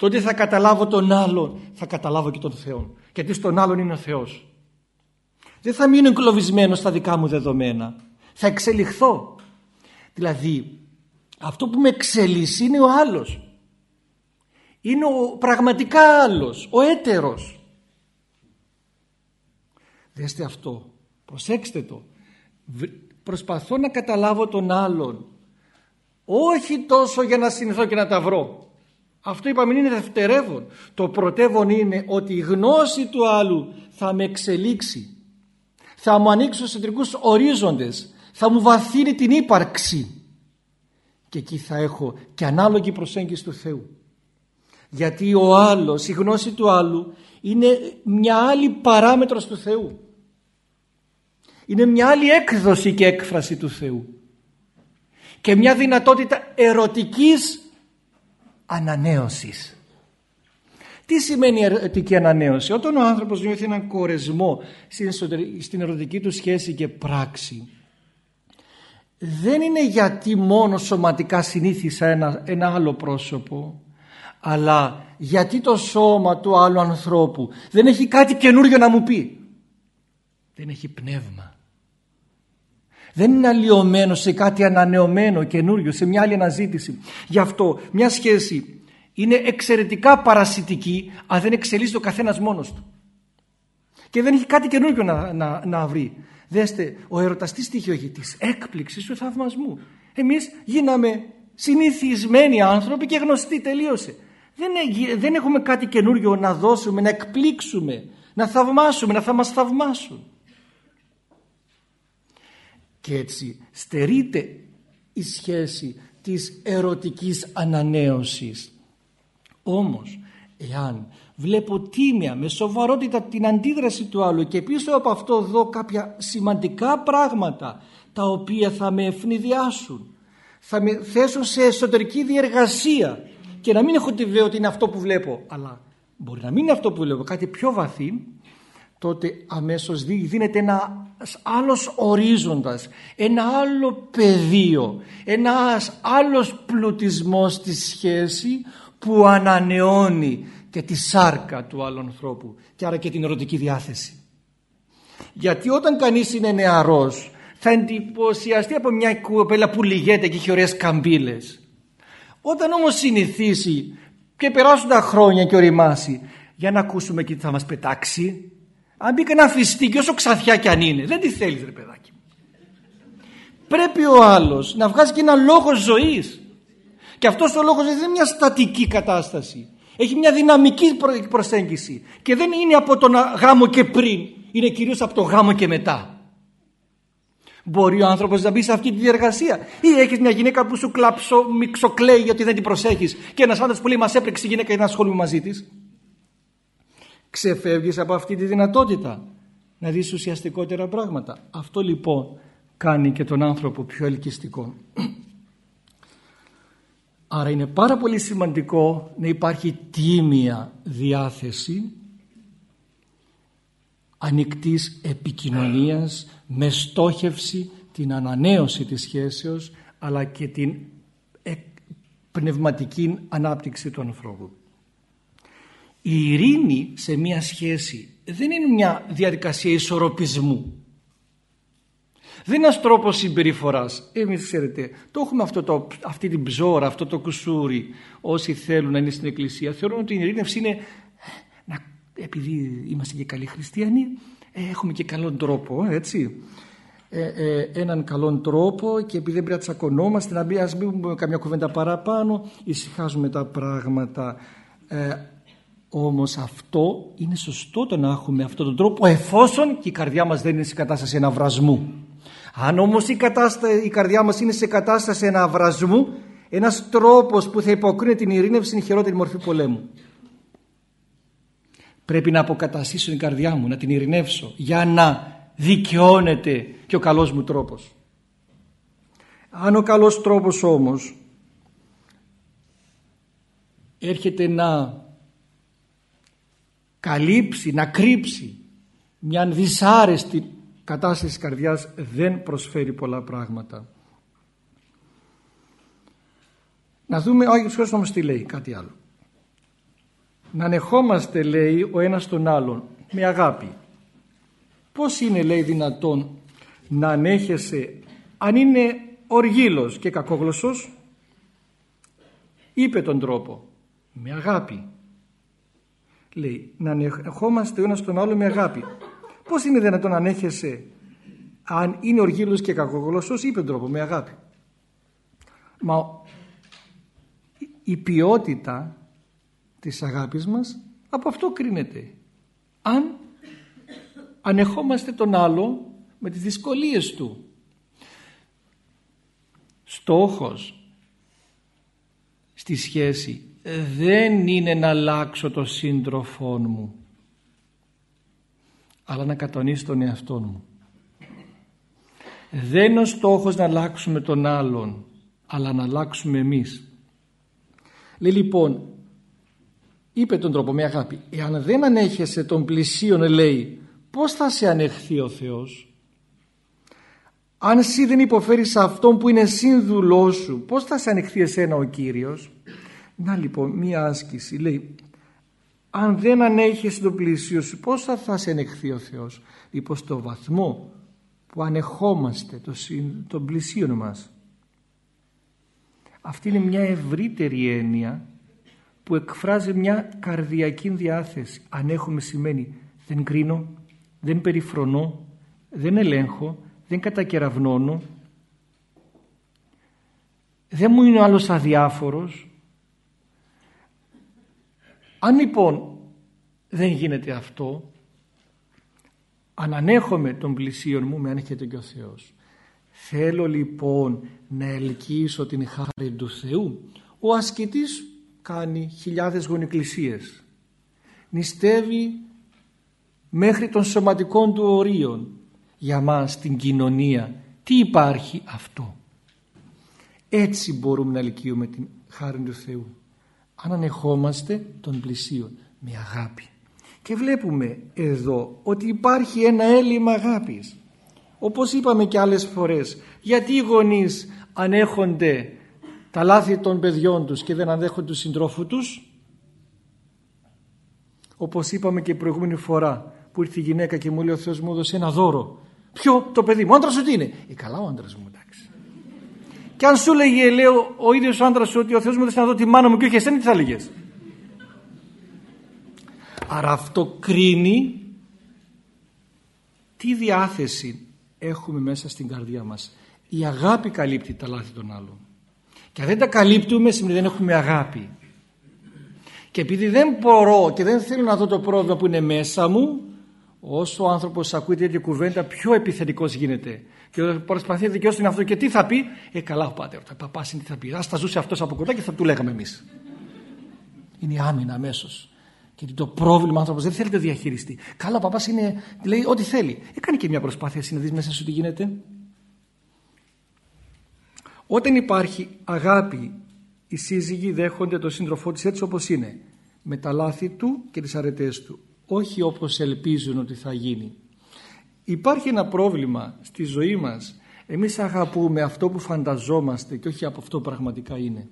B: Το ότι θα καταλάβω τον άλλο θα καταλάβω και τον Θεό. Γιατί στον άλλον είναι ο Θεός. Δεν θα μείνω εγκλωβισμένο στα δικά μου δεδομένα. Θα εξελιχθώ. Δηλαδή αυτό που με εξελίσσει είναι ο άλλος. Είναι ο πραγματικά άλλος, ο έτερος. Δέστε αυτό, προσέξτε το. Προσπαθώ να καταλάβω τον άλλον. Όχι τόσο για να συνηθώ και να τα βρω. Αυτό είπαμε είναι δευτερεύον. Το πρωτεύον είναι ότι η γνώση του άλλου θα με εξελίξει. Θα μου ανοίξει τους εσωτερικούς ορίζοντες. Θα μου βαθύνει την ύπαρξη. Και εκεί θα έχω και ανάλογη προσέγγιση του Θεού. Γιατί ο άλλος, η γνώση του άλλου είναι μια άλλη παράμετρος του Θεού. Είναι μια άλλη έκδοση και έκφραση του Θεού. Και μια δυνατότητα ερωτικής ανανέωσης. Τι σημαίνει ερωτική ανανέωση; Όταν ο άνθρωπος νιώθει έναν κορεσμό στην ερωτική του σχέση και πράξη δεν είναι γιατί μόνο σωματικά συνήθισα ένα, ένα άλλο πρόσωπο αλλά γιατί το σώμα του άλλου ανθρώπου δεν έχει κάτι καινούριο να μου πει. Δεν έχει πνεύμα. Δεν είναι αλλοιωμένο σε κάτι ανανεωμένο, καινούριο, σε μια άλλη αναζήτηση. Γι' αυτό μια σχέση είναι εξαιρετικά παρασιτική αν δεν εξελίσσει ο καθένας μόνος του. Και δεν έχει κάτι καινούριο να, να, να βρει. Δέστε, ο έρωτας τι στοιχείο έχει, της έκπληξης του θαυμασμού. Εμείς γίναμε συνηθισμένοι άνθρωποι και γνωστοί τελείωσε. Δεν, δεν έχουμε κάτι καινούριο να δώσουμε, να εκπλήξουμε, να θαυμάσουμε, να θα μας θαυμάσουν. Και έτσι στερείται η σχέση της ερωτικής ανανέωσης. Όμως, εάν βλέπω τίμια, με σοβαρότητα την αντίδραση του άλλου και πίσω από αυτό δω κάποια σημαντικά πράγματα τα οποία θα με ευνηδιάσουν, θα με θέσουν σε εσωτερική διεργασία και να μην έχω τη βέβαια ότι είναι αυτό που βλέπω, αλλά μπορεί να μην είναι αυτό που βλέπω, κάτι πιο βαθύ, τότε αμέσως δίνεται ένας άλλος ορίζοντας, ένα άλλο πεδίο, ένας άλλος πλουτισμός στη σχέση που ανανεώνει και τη σάρκα του άλλου ανθρώπου και άρα και την ερωτική διάθεση. Γιατί όταν κανείς είναι νεαρός θα εντυπωσιαστεί από μια κοπέλα που λυγέται και έχει ωραίες καμπύλες. Όταν όμως συνηθίσει και περάσουν τα χρόνια και οριμάσει για να ακούσουμε και τι θα μας πετάξει αν μπει κανένα και όσο ξαθιά κι αν είναι δεν τη θέλεις ρε παιδάκι πρέπει ο άλλος να βγάζει και ένα λόγο ζωής και αυτός ο λόγος δεν είναι μια στατική κατάσταση έχει μια δυναμική προσέγγιση και δεν είναι από τον γάμο και πριν είναι κυρίως από τον γάμο και μετά Μπορεί ο άνθρωπος να μπει σε αυτή τη διεργασία ή έχεις μια γυναίκα που σου κλάψω, μιξοκλαίει γιατί δεν την προσέχεις και ένας άντρας που λέει μας έπρεξε η γυναίκα για να ασχολούμαι μαζί της. Ξεφεύγεις από αυτή τη δυνατότητα να δεις ουσιαστικότερα πράγματα. Αυτό λοιπόν κάνει και τον άνθρωπο πιο ελκυστικό. Άρα είναι πάρα πολύ σημαντικό να υπάρχει τίμια διάθεση ανοιχτής επικοινωνίας με στόχευση την ανανέωση της σχέσεως αλλά και την πνευματική ανάπτυξη του ανθρώπου. Η ειρήνη σε μια σχέση δεν είναι μια διαδικασία ισορροπισμού. Δεν είναι ένας τρόπος συμπεριφοράς. Εμείς ξέρετε, το έχουμε αυτό το, αυτή την ψώρα, αυτό το κουσούρι. Όσοι θέλουν να είναι στην εκκλησία θεωρούν ότι η ειρήνευση είναι να, επειδή είμαστε και καλοί χριστιανοί έχουμε και καλόν τρόπο, έτσι. Ε, ε, έναν καλόν τρόπο και επειδή δεν πρέπει να τσακωνόμαστε να μπει, ας μην πούμε καμιά κουβέντα παραπάνω ησυχάζουμε τα πράγματα ε, όμως αυτό είναι σωστό το να έχουμε αυτόν τον τρόπο εφόσον και η καρδιά μας δεν είναι σε κατάσταση εναυρασμού αν όμως η, η καρδιά μας είναι σε κατάσταση εναυρασμού ένας τρόπος που θα υποκρίνει την ειρήνευση είναι η χειρότερη μορφή πολέμου πρέπει να αποκαταστήσω την καρδιά μου να την ειρηνεύσω για να δικαιώνεται και ο καλός μου τρόπος. Αν ο καλός τρόπος όμως έρχεται να καλύψει, να κρύψει μια δυσάρεστη κατάσταση της καρδιάς δεν προσφέρει πολλά πράγματα. Να δούμε ο Άγιος Χριστός όμως τι λέει, κάτι άλλο. Να ανεχόμαστε λέει ο ένας τον άλλον με αγάπη Πώς είναι λέει δυνατόν να ανέχεσαι αν είναι οργήλος και κακόγλωσσος; Είπε τον τρόπο με αγάπη λέει να ανεχόμαστε ο ένας τον άλλο με αγάπη πως είναι δυνατόν να ανέχεσαι αν είναι οργήλος και κακόγλωσσος είπε τον τρόπο με αγάπη; Μα η ποιότητα της αγάπης μας από αυτό κρίνεται αν ανεχόμαστε τον άλλο με τις δυσκολίες του. Στόχος στη σχέση δεν είναι να αλλάξω το σύντροφό μου αλλά να κατονίσω τον εαυτό μου. Δεν είναι ο στόχος να αλλάξουμε τον άλλον αλλά να αλλάξουμε εμείς. Λέει λοιπόν είπε τον τρόπο με αγάπη εάν δεν ανέχεσαι τον πλησίον λέει πώς θα σε ανεχθεί ο Θεός; Αν εσύ δεν υποφέρεις αυτόν που είναι σύνδουλός σου πώς θα σε ανεχθεί εσένα ο Κύριος; Να λοιπόν μία άσκηση λέει αν δεν ανέχεσαι το πλησίο σου πώς θα, θα σε ανεχθεί ο Θεός; Λοιπόν στο βαθμό που ανεχόμαστε το, τον πλησίον μας. Αυτή είναι μια ευρύτερη έννοια που εκφράζει μια καρδιακή διάθεση. Ανέχομαι σημαίνει δεν κρίνω δεν περιφρονώ, δεν ελέγχω, δεν κατακεραυνώνω, δεν μου είναι ο άλλος αδιάφορος. Αν λοιπόν δεν γίνεται αυτό, ανανέχομαι τον πλησίον μου με ανέχεται και ο Θεός. Θέλω λοιπόν να ελκύσω την χάρη του Θεού. Ο ασκητής κάνει χιλιάδες γονικλησίες. Νηστεύει μέχρι των σωματικών του ορίων για μας την κοινωνία τι υπάρχει αυτό; Έτσι μπορούμε να ελκύουμε την χάρη του Θεού αν ανεχόμαστε τον πλησίον με αγάπη και βλέπουμε εδώ ότι υπάρχει ένα έλλειμμα αγάπης όπως είπαμε και άλλες φορές γιατί οι γονείς ανέχονται τα λάθη των παιδιών τους και δεν ανέχονται τους συντρόφους τους; Όπως είπαμε και προηγούμενη φορά που ήρθε η γυναίκα και μου λέει ο Θεός μου έδωσε ένα δώρο. Ποιο; Το παιδί μου, ο άντρας σου τι είναι; Ε, καλά ο άντρας μου, εντάξει. Και αν σου λέγε, λέω, ο ίδιος ο άντρας σου ότι ο Θεός μου έδωσε να δω τη μάνα μου και όχι εσένα, τι θα λέγες; Άρα αυτό κρίνει τι διάθεση έχουμε μέσα στην καρδιά μας. Η αγάπη καλύπτει τα λάθη των άλλων. Και αν δεν τα καλύπτουμε σημαίνει δεν έχουμε αγάπη. Και επειδή δεν μπορώ και δεν θέλω να δω το πρόβλημα που είναι μέσα μου όσο ο άνθρωπος ακούει τέτοια κουβέντα πιο επιθετικός γίνεται. Και προσπαθεί να δικαιώσει τον αυτό και τι θα πει ε καλά ο πάτερ, ο παπάς είναι τι θα πει. Ας τα ζούσε αυτός από κοντά και θα του λέγαμε εμείς είναι η άμυνα αμέσως. γιατί το πρόβλημα ο άνθρωπος δεν θέλει να διαχειριστεί καλά ο παπάς είναι, λέει ό,τι θέλει ε, και μια προσπάθεια να δεις μέσα σου τι γίνεται. Όταν υπάρχει αγάπη οι σύζυγοι δέχονται τον σύντροφό της έτσι όπως είναι. Με τα λάθη του και τις αρετές του όχι όπως ελπίζουν ότι θα γίνει. Υπάρχει ένα πρόβλημα στη ζωή μας. Εμείς αγαπούμε αυτό που φανταζόμαστε και όχι από αυτό που πραγματικά είναι.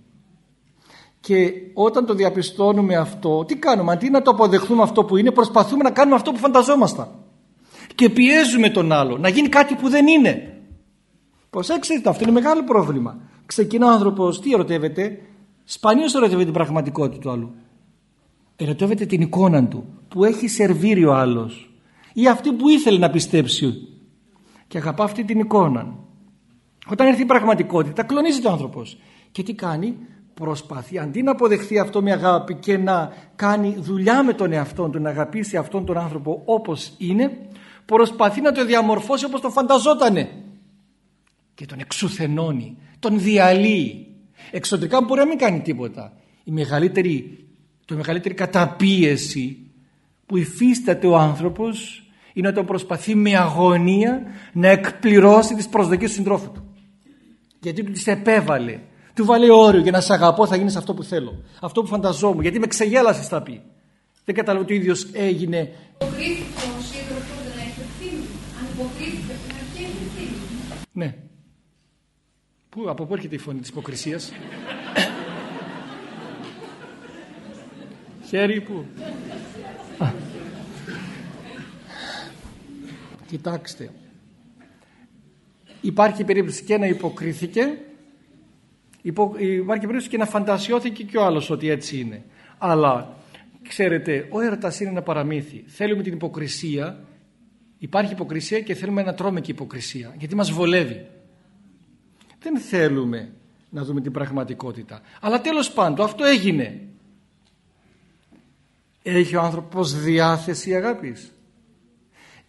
B: Και όταν το διαπιστώνουμε αυτό τι κάνουμε αντί να το αποδεχθούμε αυτό που είναι προσπαθούμε να κάνουμε αυτό που φανταζόμασταν. Και πιέζουμε τον άλλο να γίνει κάτι που δεν είναι. Προσέξτε αυτό είναι μεγάλο πρόβλημα. Ξεκινά ο άνθρωπος τι ερωτεύεται; Σπανίως ερωτεύεται την πραγματικότητα του άλλου ερωτεύεται την εικόνα του που έχει σερβίρει ο άλλος ή αυτή που ήθελε να πιστέψει. Και αγαπά αυτή την εικόνα. Όταν έρθει η πραγματικότητα κλονίζεται ο άνθρωπος. Και τι κάνει; Προσπαθεί αντί να αποδεχθεί αυτό με αγάπη και να κάνει δουλειά με τον εαυτό του να αγαπήσει αυτόν τον άνθρωπο όπως είναι προσπαθεί να το διαμορφώσει όπως το φανταζότανε. Και τον εξουθενώνει, τον διαλύει. Εξωτερικά μπορεί να μην κάνει τίποτα. Η μεγαλύτερη, το μεγαλύτερη καταπίεση που υφίσταται ο άνθρωπος είναι ότι προσπαθεί με αγωνία να εκπληρώσει τις προσδοκίες του συντρόφου του. Γιατί του τις επέβαλε. Του βάλε όριο για να σε αγαπώ θα γίνεις αυτό που θέλω. Αυτό που φανταζόμουν. Γιατί με ξεγέλασες θα πει δεν κατάλαβα ότι ο ίδιος έγινε.
E: Υποκρίθηκε ο σύντροφος δεν έχει ευθύνη. Αν υποκρίθηκε στην αρχή ευθύνη.
B: Ναι. Πού, από πού έρχεται η φωνή της υποκρισίας; Χέρι που. Κοιτάξτε. Υπάρχει περίπτωση και να υποκρίθηκε Υπάρχει περίπτωση και να φαντασιώθηκε και ο άλλος ότι έτσι είναι. Αλλά ξέρετε ο έρωτας είναι ένα παραμύθι Θέλουμε την υποκρισία Υπάρχει υποκρισία και θέλουμε να τρώμε και υποκρισία Γιατί μας βολεύει. Δεν θέλουμε να δούμε την πραγματικότητα. Αλλά τέλος πάντων αυτό έγινε. Έχει ο άνθρωπος διάθεση αγάπης.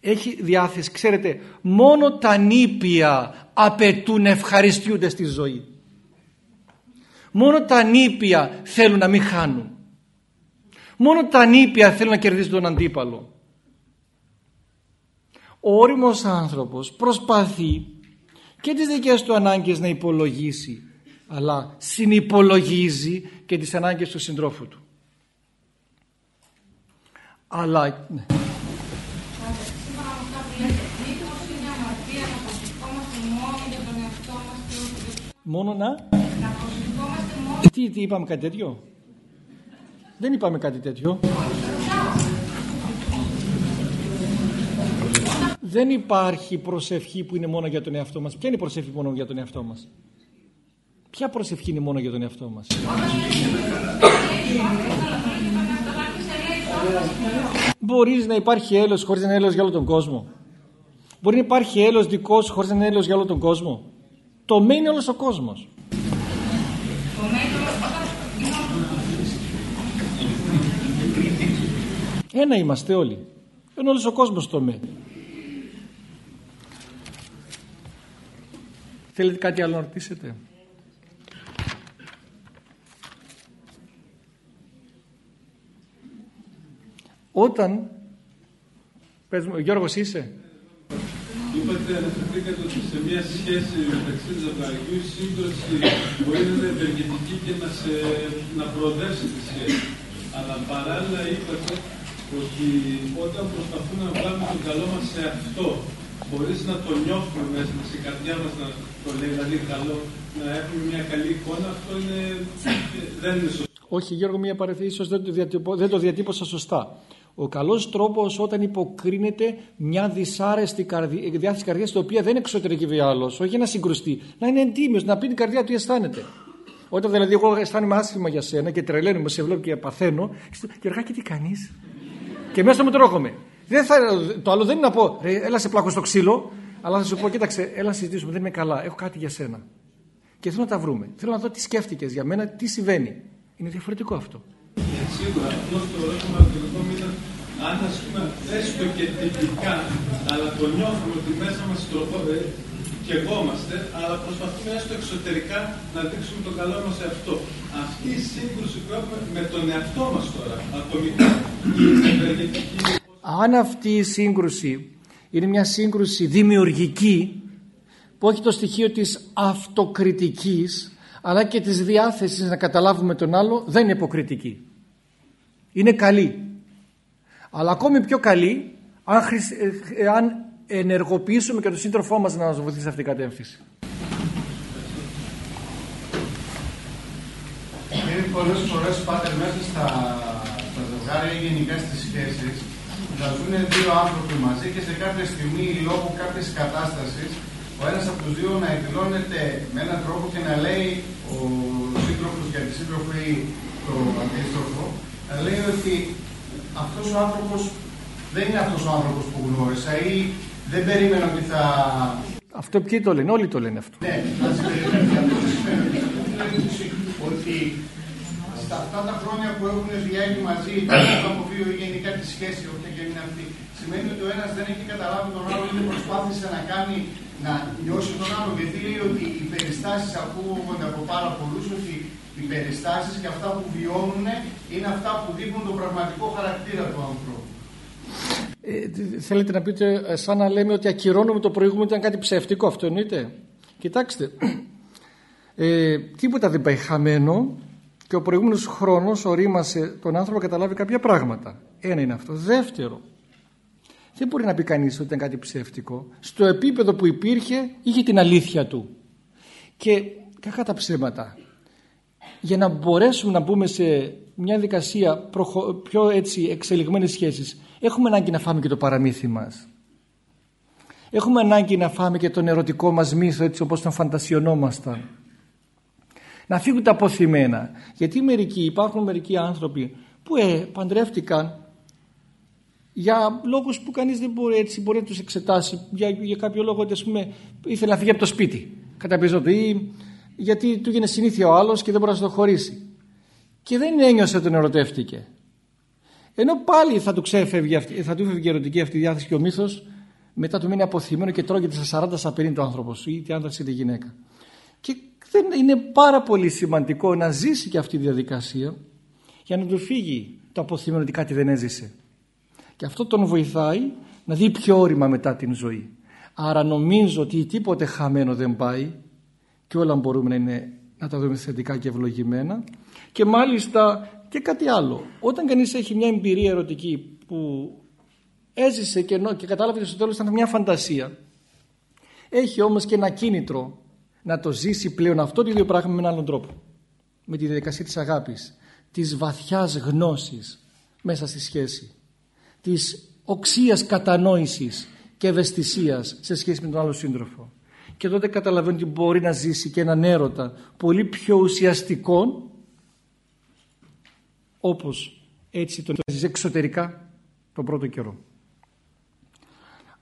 B: Έχει διάθεση. Ξέρετε, μόνο τα νήπια απαιτούν ευχαριστιούνται στη ζωή. Μόνο τα νήπια θέλουν να μην χάνουν. Μόνο τα νήπια θέλουν να κερδίσουν τον αντίπαλο. Ο όριμος άνθρωπος προσπαθεί και τις δικές του ανάγκες να υπολογίσει αλλά συνυπολογίζει και τις ανάγκες του συντρόφου του. Αλλά... Ναι. Μόνο να... Τι, τι είπαμε κάτι τέτοιο; Δεν είπαμε κάτι τέτοιο. δεν υπάρχει προσευχή που είναι μόνο για τον εαυτό μας. Ποια είναι η προσευχή μόνο για τον εαυτό μας; Ποια προσευχή είναι μόνο για τον εαυτό μας; Μπορείς να υπάρχει έλεος χωρίς να είναι έλεος για όλο τον κόσμο. Μπορεί να υπάρχει έλεος δικός χωρίς να είναι έλεος για όλο τον κόσμο. Το μένει είναι όλος ο κόσμος. Ένα είμαστε όλοι. Είναι όλος ο κόσμος το μένει. Θέλετε κάτι άλλο να ρωτήσετε; Όταν πες μου, Γιώργος είσαι;
F: Είπατε, αναφερθήκατε ότι σε μια σχέση μεταξύ ζευγαριού η σύγκρουση μπορεί να είναι ευεργετική και να, σε, να προοδεύσει τη σχέση. Αλλά παράλληλα είπατε ότι όταν προσπαθούμε να βάλουμε τον καλό μας σε αυτό, χωρίς να το νιώθουμε μέσα στην καρδιά μας να το λέει, δηλαδή καλό, να έχουμε μια καλή εικόνα, αυτό είναι, δεν είναι σωστό.
B: Όχι Γιώργο, μια παρεθήκη δεν, το δεν το διατύπωσα σωστά. Ο καλός τρόπος όταν υποκρίνεται μια δυσάρεστη καρδιά, διάθεση καρδιάς η οποία δεν εξωτερική άλλος, όχι να συγκρουστεί, να είναι εντύμιος, να πει την καρδιά του τι αισθάνεται. Όταν δηλαδή εγώ αισθάνομαι άσχημα για σένα και τρελαίνομαι, σε βλέπω και παθαίνω, και αργά και τι κάνεις; Και μέσα μου τρώγομαι. Δεν θα, το άλλο δεν είναι να πω, ρε, έλα σε πλάκο στο ξύλο, αλλά θα σου πω, κοίταξε, έλα να συζητήσουμε, δεν είμαι καλά, έχω κάτι για σένα. Και θέλω να τα βρούμε. Θέλω να δω τι σκέφτηκες για μένα, τι συμβαίνει. Είναι διαφορετικό αυτό.
F: Σίγουρα, αυτό το ερώτημα το ήταν αν ας πούμε έστω και τυπικά, αλλά το νιώθουμε ότι μέσα μας τροπεύει και εγώμαστε, αλλά προσπαθούμε έστω εξωτερικά να δείξουμε το καλό μας σε αυτό. Αυτή η σύγκρουση που έχουμε με τον εαυτό μας τώρα, ατομικά, είναι ευεργετική.
B: Αν αυτή η σύγκρουση είναι μια σύγκρουση δημιουργική, που έχει το στοιχείο της αυτοκριτικής, αλλά και της διάθεσης να καταλάβουμε τον άλλο δεν είναι υποκριτική. Είναι καλή. Αλλά ακόμη πιο καλή αν, ε, αν ενεργοποιήσουμε και τον σύντροφό μας να μας βοηθήσει σε αυτήν την κατεύθυνση.
G: Είναι πολλές φορές πάτε μέσα στα, στα ζευγάρια ή γενικά στις σχέσεις να ζουν δύο άνθρωποι μαζί και σε κάποια στιγμή λόγω κάποιες κατάστασης ο ένας από τους δύο να εκδηλώνεται με έναν τρόπο και να λέει ο σύντροφος για τη σύντροφο ή το αντίστροφο να λέει ότι αυτός ο άνθρωπος δεν είναι αυτός ο άνθρωπος που γνώρισα ή δεν περίμενα ότι θα...
B: Αυτό ποιοι το λένε, όλοι το λένε αυτό.
G: Ναι, να περιμένει. Αυτό δεν σημαίνει ότι στα αυτά τα χρόνια που έχουν διάγει μαζί, έχουν αποφύγει γενικά τη σχέση, όποια και είναι αυτή, σημαίνει ότι ο ένας δεν έχει καταλάβει τον άλλο ή δεν προσπάθησε να κάνει να νιώσει τον άλλο. Γιατί λέει ότι οι περιστάσεις ακούγονται από πάρα πολλούς ότι οι περιστάσεις και αυτά που βιώνουν είναι αυτά που δείχνουν τον πραγματικό χαρακτήρα του ανθρώπου.
B: Ε, θέλετε να πείτε ε, σαν να λέμε ότι ακυρώνουμε το προηγούμενο ήταν κάτι ψεύτικο αυτό εννοείται; Κοιτάξτε ε, τίποτα δεν πάει χαμένο και ο προηγούμενος χρόνος ορίμασε τον άνθρωπο να καταλάβει κάποια πράγματα. Ένα είναι αυτό. Δεύτερο δεν μπορεί να πει κανείς ότι ήταν κάτι ψεύτικο. Στο επίπεδο που υπήρχε είχε την αλήθεια του. Και κακά τα ψέματα για να μπορέσουμε να μπούμε σε μια δικασία πιο έτσι εξελιγμένες σχέσεις έχουμε ανάγκη να φάμε και το παραμύθι μας. Έχουμε ανάγκη να φάμε και τον ερωτικό μας μύθο έτσι όπως τον φαντασιωνόμασταν. Να φύγουν τα αποθυμένα. Γιατί μερικοί, υπάρχουν μερικοί άνθρωποι που ε, παντρεύτηκαν για λόγους που κανείς δεν μπορεί έτσι μπορεί να τους εξετάσει. Για, για κάποιο λόγο ότι ας πούμε ήθελε να φύγει από το σπίτι κατά ή γιατί του έγινε συνήθεια ο άλλος και δεν μπορεί να το χωρίσει και δεν ένιωσε ότι τον ερωτεύτηκε ενώ πάλι θα του ξέφευγε θα του έφευγε ερωτική αυτή η διάθεση και ο μύθος, μετά του μείνει αποθυμένο και τρώγεται σε 40 στα 50 ο άνθρωπο, είτε άντρα είτε γυναίκα. Και δεν είναι πάρα πολύ σημαντικό να ζήσει και αυτή η διαδικασία για να του φύγει το αποθυμένο ότι κάτι δεν έζησε. Και αυτό τον βοηθάει να δει πιο όρημα μετά την ζωή. Άρα νομίζω ότι τίποτε χαμένο δεν πάει και όλα μπορούμε να, είναι, να τα δούμε θετικά και ευλογημένα και μάλιστα και κάτι άλλο. Όταν κανείς έχει μια εμπειρία ερωτική που έζησε και, και κατάλαβε ότι στο τέλος ήταν μια φαντασία έχει όμως και ένα κίνητρο να το ζήσει πλέον αυτό το ίδιο πράγμα με έναν άλλον τρόπο. Με τη διαδικασία της αγάπης, της βαθιάς γνώσης μέσα στη σχέση, της οξίας κατανόησης και ευαισθησίας σε σχέση με τον άλλο σύντροφο. Και τότε καταλαβαίνει ότι μπορεί να ζήσει και έναν έρωτα πολύ πιο ουσιαστικό όπως έτσι τον έζησε εξωτερικά τον πρώτο καιρό.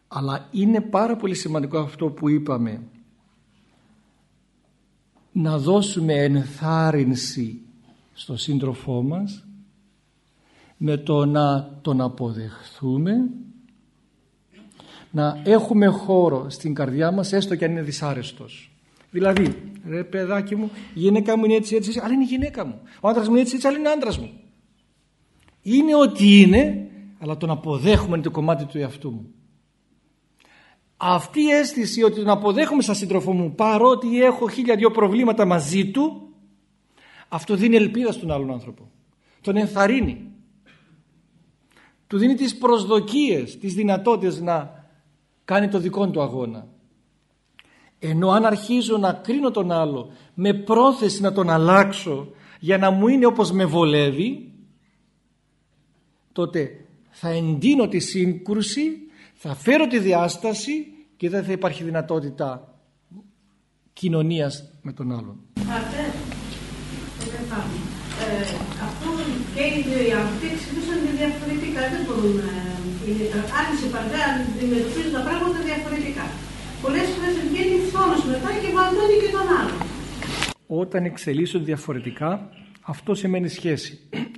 B: Αλλά είναι πάρα πολύ σημαντικό αυτό που είπαμε να δώσουμε ενθάρρυνση στο σύντροφό μας με το να τον αποδεχθούμε να έχουμε χώρο στην καρδιά μας έστω και αν είναι δυσάρεστος. Δηλαδή ρε παιδάκι μου η γυναίκα μου είναι έτσι έτσι αλλά είναι η γυναίκα μου. Ο άντρας μου είναι έτσι έτσι αλλά είναι άντρας μου. Είναι ό,τι είναι αλλά τον αποδέχουμε είναι το κομμάτι του εαυτού μου. Αυτή η αίσθηση ότι τον αποδέχομαι σαν σύντροφό μου παρότι έχω χίλια δυο προβλήματα μαζί του αυτό δίνει ελπίδα στον άλλον άνθρωπο. Τον ενθαρρύνει. Του δίνει τις προσδοκίες τις δυνατότητες να κάνει το δικό του αγώνα ενώ αν αρχίζω να κρίνω τον άλλο με πρόθεση να τον αλλάξω για να μου είναι όπως με βολεύει τότε θα εντείνω τη σύγκρουση, θα φέρω τη διάσταση και δεν θα υπάρχει δυνατότητα κοινωνίας με τον άλλον.
E: Πάτε, ε, αυτό και οι δύο οι άνθρωποι εξηγούσαν διαφορετικά. Δεν μπορούν να είναι αν σε παντά, αντιμετωπίζουν τα πράγματα διαφορετικά. Πολλές φορές βγαίνει φθόνος μετά και βαλτώνει και τον άλλο.
B: Όταν εξελίσσονται διαφορετικά, αυτό σημαίνει σχέση.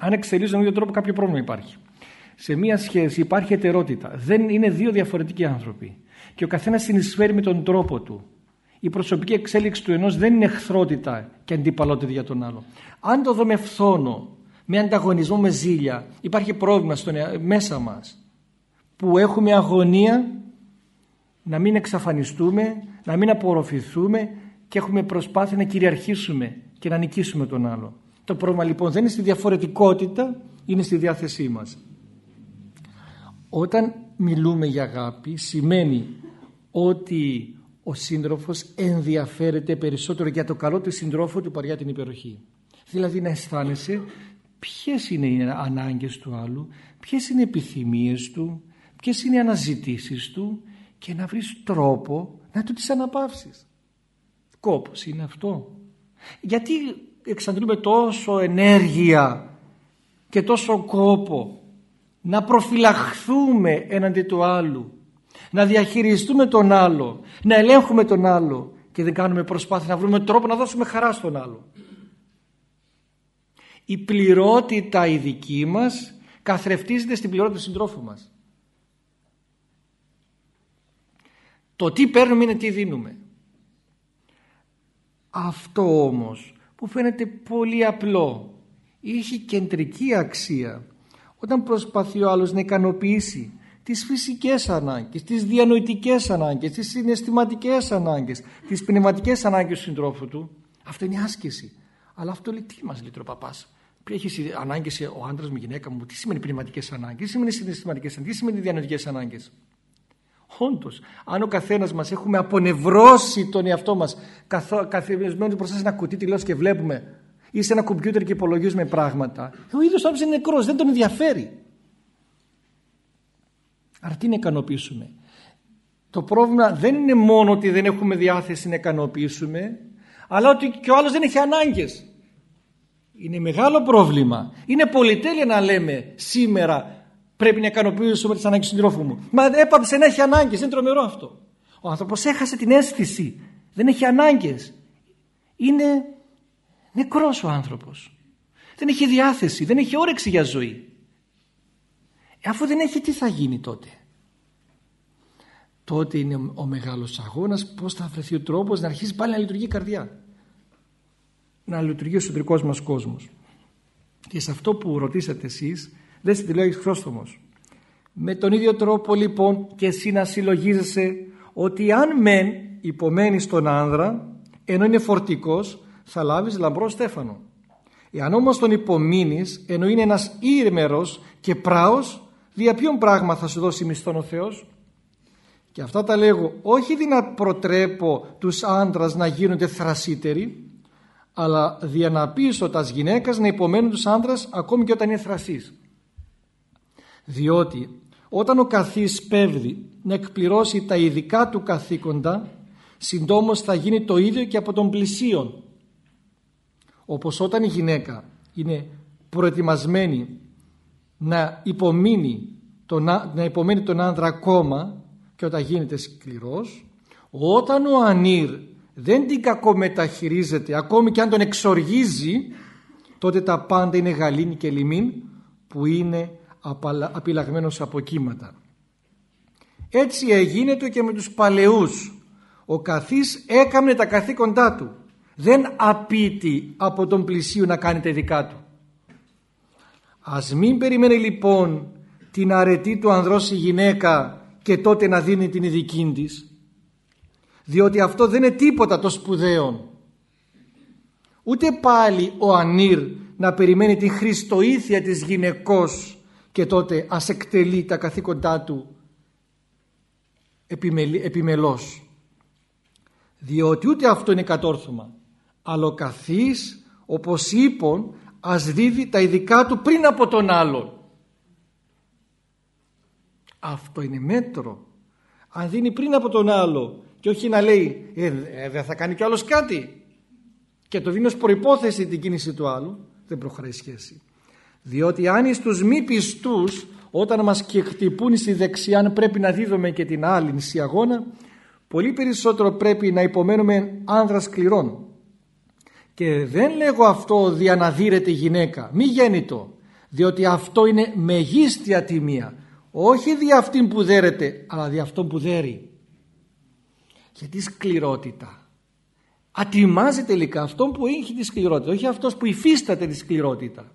B: Αν εξελίσσονται με ίδιο τρόπο, κάποιο πρόβλημα υπάρχει σε μία σχέση υπάρχει ετερότητα. Δεν είναι δύο διαφορετικοί άνθρωποι. Και ο καθένας συνεισφέρει με τον τρόπο του. Η προσωπική εξέλιξη του ενός δεν είναι εχθρότητα και αντιπαλότητα για τον άλλο. Αν το δω με φθόνο, με ανταγωνισμό, με ζήλια, υπάρχει πρόβλημα στον, μέσα μας που έχουμε αγωνία να μην εξαφανιστούμε, να μην απορροφηθούμε και έχουμε προσπάθεια να κυριαρχήσουμε και να νικήσουμε τον άλλο. Το πρόβλημα λοιπόν δεν είναι στη διαφορετικότητα, είναι στη διάθεσή μας. Όταν μιλούμε για αγάπη σημαίνει ότι ο σύντροφος ενδιαφέρεται περισσότερο για το καλό του συντρόφου του παριά την υπεροχή. Δηλαδή να αισθάνεσαι ποιες είναι οι ανάγκες του άλλου, ποιες είναι οι επιθυμίες του, ποιες είναι οι αναζητήσεις του και να βρεις τρόπο να του τις αναπαύσεις. Κόπος είναι αυτό. Γιατί εξαντλούμε τόσο ενέργεια και τόσο κόπο να προφυλαχθούμε έναντι του άλλου να διαχειριστούμε τον άλλο να ελέγχουμε τον άλλο και δεν κάνουμε προσπάθεια να βρούμε τρόπο να δώσουμε χαρά στον άλλο η πληρότητα η δική μας καθρεφτίζεται στην πληρότητα του συντρόφου μας το τι παίρνουμε είναι τι δίνουμε αυτό όμως που φαίνεται πολύ απλό έχει κεντρική αξία όταν προσπαθεί ο άλλος να ικανοποιήσει τις φυσικές ανάγκες, τις διανοητικές ανάγκες, τις συναισθηματικές ανάγκες, τις πνευματικές ανάγκες του συντρόφου του, αυτό είναι άσκηση. Αλλά αυτό λέει τι μας λέει ο παπάς; Έχει ανάγκες ο άντρας μου, η γυναίκα μου, τι σημαίνει πνευματικές ανάγκες, τι σημαίνει συναισθηματικές ανάγκες, τι σημαίνει διανοητικές ανάγκες; Όντως, αν ο καθένας μας έχουμε απονευρώσει τον εαυτό μας, καθισμένοι μπροστά σε ένα κουτί τηλεόραση και βλέπουμε, ή σε ένα κομπιούτερ και υπολογίζουμε πράγματα, ο ίδιος άνθρωπο είναι νεκρός, δεν τον ενδιαφέρει. Άρα τι να ικανοποιήσουμε. Το πρόβλημα δεν είναι μόνο ότι δεν έχουμε διάθεση να ικανοποιήσουμε, αλλά ότι και ο άλλος δεν έχει ανάγκες. Είναι μεγάλο πρόβλημα. Είναι πολυτέλεια να λέμε σήμερα πρέπει να ικανοποιήσουμε τις ανάγκες του συντρόφου μου. Μα έπαψε να έχει ανάγκες, είναι τρομερό αυτό. Ο άνθρωπος έχασε την αίσθηση, δεν έχει ανάγκες. Είναι νεκρός ο άνθρωπος. Δεν έχει διάθεση, δεν έχει όρεξη για ζωή. Ε, αφού δεν έχει τι θα γίνει τότε; Τότε είναι ο μεγάλος αγώνας πώς θα βρεθεί ο τρόπος να αρχίσει πάλι να λειτουργεί η καρδιά. Να λειτουργεί ο εσωτερικός μας κόσμος. Και σε αυτό που ρωτήσατε εσείς δεν τη λέει Χρόστομος. Με τον ίδιο τρόπο λοιπόν και εσύ να συλλογίζεσαι ότι αν μεν υπομένεις στον άνδρα ενώ είναι φορτικός θα λάβεις λαμπρό στέφανο. Εάν όμως τον υπομείνεις ενώ είναι ένας ήρμερος και πράος δια ποιον πράγμα θα σου δώσει μισθόν ο Θεός; Και αυτά τα λέγω όχι δι' να προτρέπω τους άντρας να γίνονται θρασίτεροι αλλά δια να πείσω τας γυναίκας να υπομένουν τους άντρας ακόμη και όταν είναι θρασείς. Διότι όταν ο καθής πέβδει να εκπληρώσει τα ειδικά του καθήκοντα συντόμως θα γίνει το ίδιο και από τον πλησίον. Όπως όταν η γυναίκα είναι προετοιμασμένη να υπομείνει τον, να υπομένει τον άντρα ακόμα και όταν γίνεται σκληρός όταν ο Ανήρ δεν την κακομεταχειρίζεται ακόμη και αν τον εξοργίζει τότε τα πάντα είναι γαλήνη και λιμίν που είναι απειλαγμένος από κύματα. Έτσι έγινε και με τους παλαιούς. Ο καθής έκαμνε τα καθήκοντά του. Δεν απίτη από τον πλησίο να κάνει τα δικά του. Ας μην περιμένει λοιπόν την αρετή του ανδρός η γυναίκα και τότε να δίνει την ειδική της. Διότι αυτό δεν είναι τίποτα το σπουδαίο. Ούτε πάλι ο Ανήρ να περιμένει την χριστοήθεια της γυναικός και τότε ας εκτελεί τα καθήκοντά του επιμελώς. Διότι ούτε αυτό είναι κατόρθωμα. Αλλά ο καθής όπως είπων ας δίδει τα ειδικά του πριν από τον άλλον. Αυτό είναι μέτρο. Αν δίνει πριν από τον άλλο και όχι να λέει ε, ε, δεν θα κάνει κι άλλος κάτι και το δίνει ως προϋπόθεση την κίνηση του άλλου δεν προχωράει σχέση. Διότι αν εις τους μη πιστούς όταν μας και χτυπούν στη δεξιά αν πρέπει να δίδουμε και την άλλη στη αγώνα πολύ περισσότερο πρέπει να υπομένουμε άνδρα σκληρών. Και δεν λέγω αυτό δια να δίρεται γυναίκα, μη γέννητο, διότι αυτό είναι μεγίστια τιμία όχι δι' αυτήν που δέρεται αλλά δι' αυτόν που δέρει. Γιατί σκληρότητα. Ατιμάζει τελικά αυτόν που έχει τη σκληρότητα όχι αυτός που υφίσταται τη σκληρότητα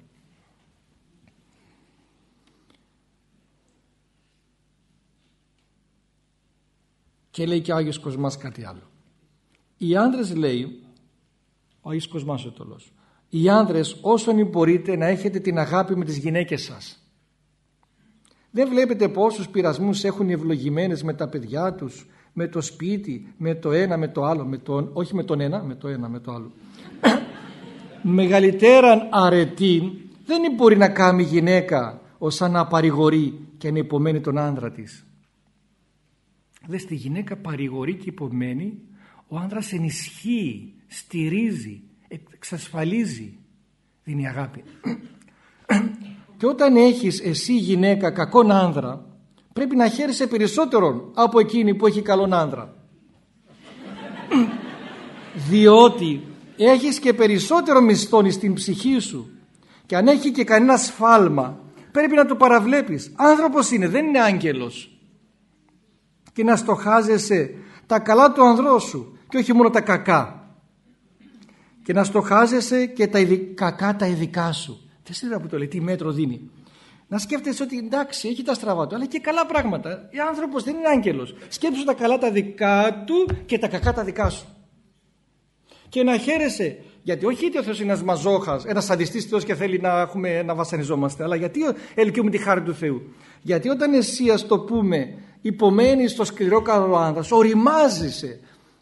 B: και λέει και ο Άγιος Κοσμάς κάτι άλλο οι άντρες λέει ο Αγίος Κοσμάς ο Τολός. Οι άνδρες όσον μπορείτε να έχετε την αγάπη με τις γυναίκες σας. Δεν βλέπετε πόσους πειρασμούς έχουν οι ευλογημένες με τα παιδιά τους, με το σπίτι, με το ένα, με το άλλο, με τον, όχι με τον ένα, με το ένα, με το άλλο. Μεγαλύτεραν αρετή δεν μπορεί να κάνει γυναίκα ως να παρηγορεί και να υπομένει τον άνδρα της. Δες τη γυναίκα παρηγορεί και υπομένει, ο άνδρας ενισχύει, στηρίζει, εξασφαλίζει, δίνει αγάπη. και όταν έχεις εσύ γυναίκα κακόν άνδρα, πρέπει να χαίρεσαι περισσότερον από εκείνη που έχει καλόν άνδρα. Διότι έχεις και περισσότερο μισθόνι στην ψυχή σου και αν έχει και κανένα σφάλμα πρέπει να το παραβλέπεις. Άνθρωπος είναι, δεν είναι άγγελος. Και να στοχάζεσαι τα καλά του ανδρός σου και όχι μόνο τα κακά. Και να στοχάζεσαι και τα κακά τα ειδικά σου. Δεν ξέρω που το λέει, τι μέτρο δίνει. Να σκέφτεσαι ότι εντάξει, έχει τα στραβά του, αλλά και καλά πράγματα. Ο άνθρωπος δεν είναι άγγελος. Σκέψου τα καλά τα δικά του και τα κακά τα δικά σου. Και να χαίρεσαι γιατί όχι γιατί ο Θεός είναι ένας μαζόχας, ένας σαντιστής Θεός και θέλει να, έχουμε, να βασανιζόμαστε, αλλά γιατί ελκύουμε τη χάρη του Θεού. Γιατί όταν εσύ ας το πούμε υπομένεις στο σκληρό καλό άνδρας, οριμάζεσαι,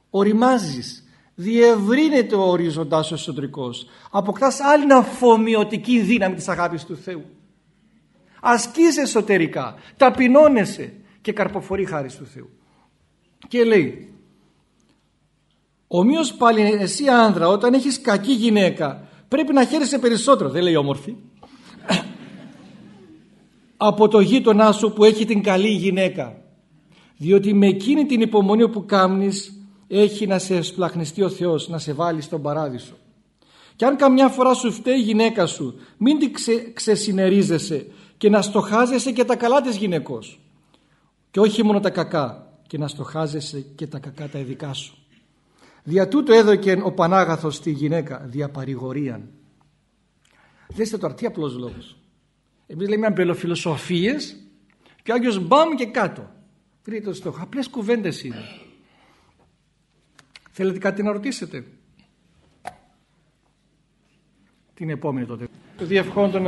B: οριμάζεις, διευρύνεται ο οριζοντάς σου εσωτερικός, αποκτάς άλλη αφομοιωτική δύναμη της αγάπης του Θεού. Ασκείς εσωτερικά, ταπεινώνεσαι και καρποφορεί χάρη του Θεού. Και λέει Ομοίως πάλι εσύ άνδρα όταν έχεις κακή γυναίκα πρέπει να χαίρεσαι περισσότερο, δεν λέει όμορφη, από το γείτονά σου που έχει την καλή γυναίκα. Διότι με εκείνη την υπομονή που κάμνεις έχει να σε σπλαχνιστεί ο Θεός, να σε βάλει στον παράδεισο. Και αν καμιά φορά σου φταίει η γυναίκα σου, μην την ξε, ξεσυνερίζεσαι και να στοχάζεσαι και τα καλά της γυναικός. Και όχι μόνο τα κακά, και να στοχάζεσαι και τα κακά τα ειδικά σου. Δια τούτο έδωκε ο Πανάγαθος στη γυναίκα δια παρηγορίαν. Δέστε τώρα τι απλός λόγος. Εμείς λέμε αμπελοφιλοσοφίες και ο Άγιος μπαμ και κάτω. Βρείτε το στόχο. Απλές κουβέντες είναι. Θέλετε κάτι να ρωτήσετε; Την επόμενη τότε. Το διευχόντων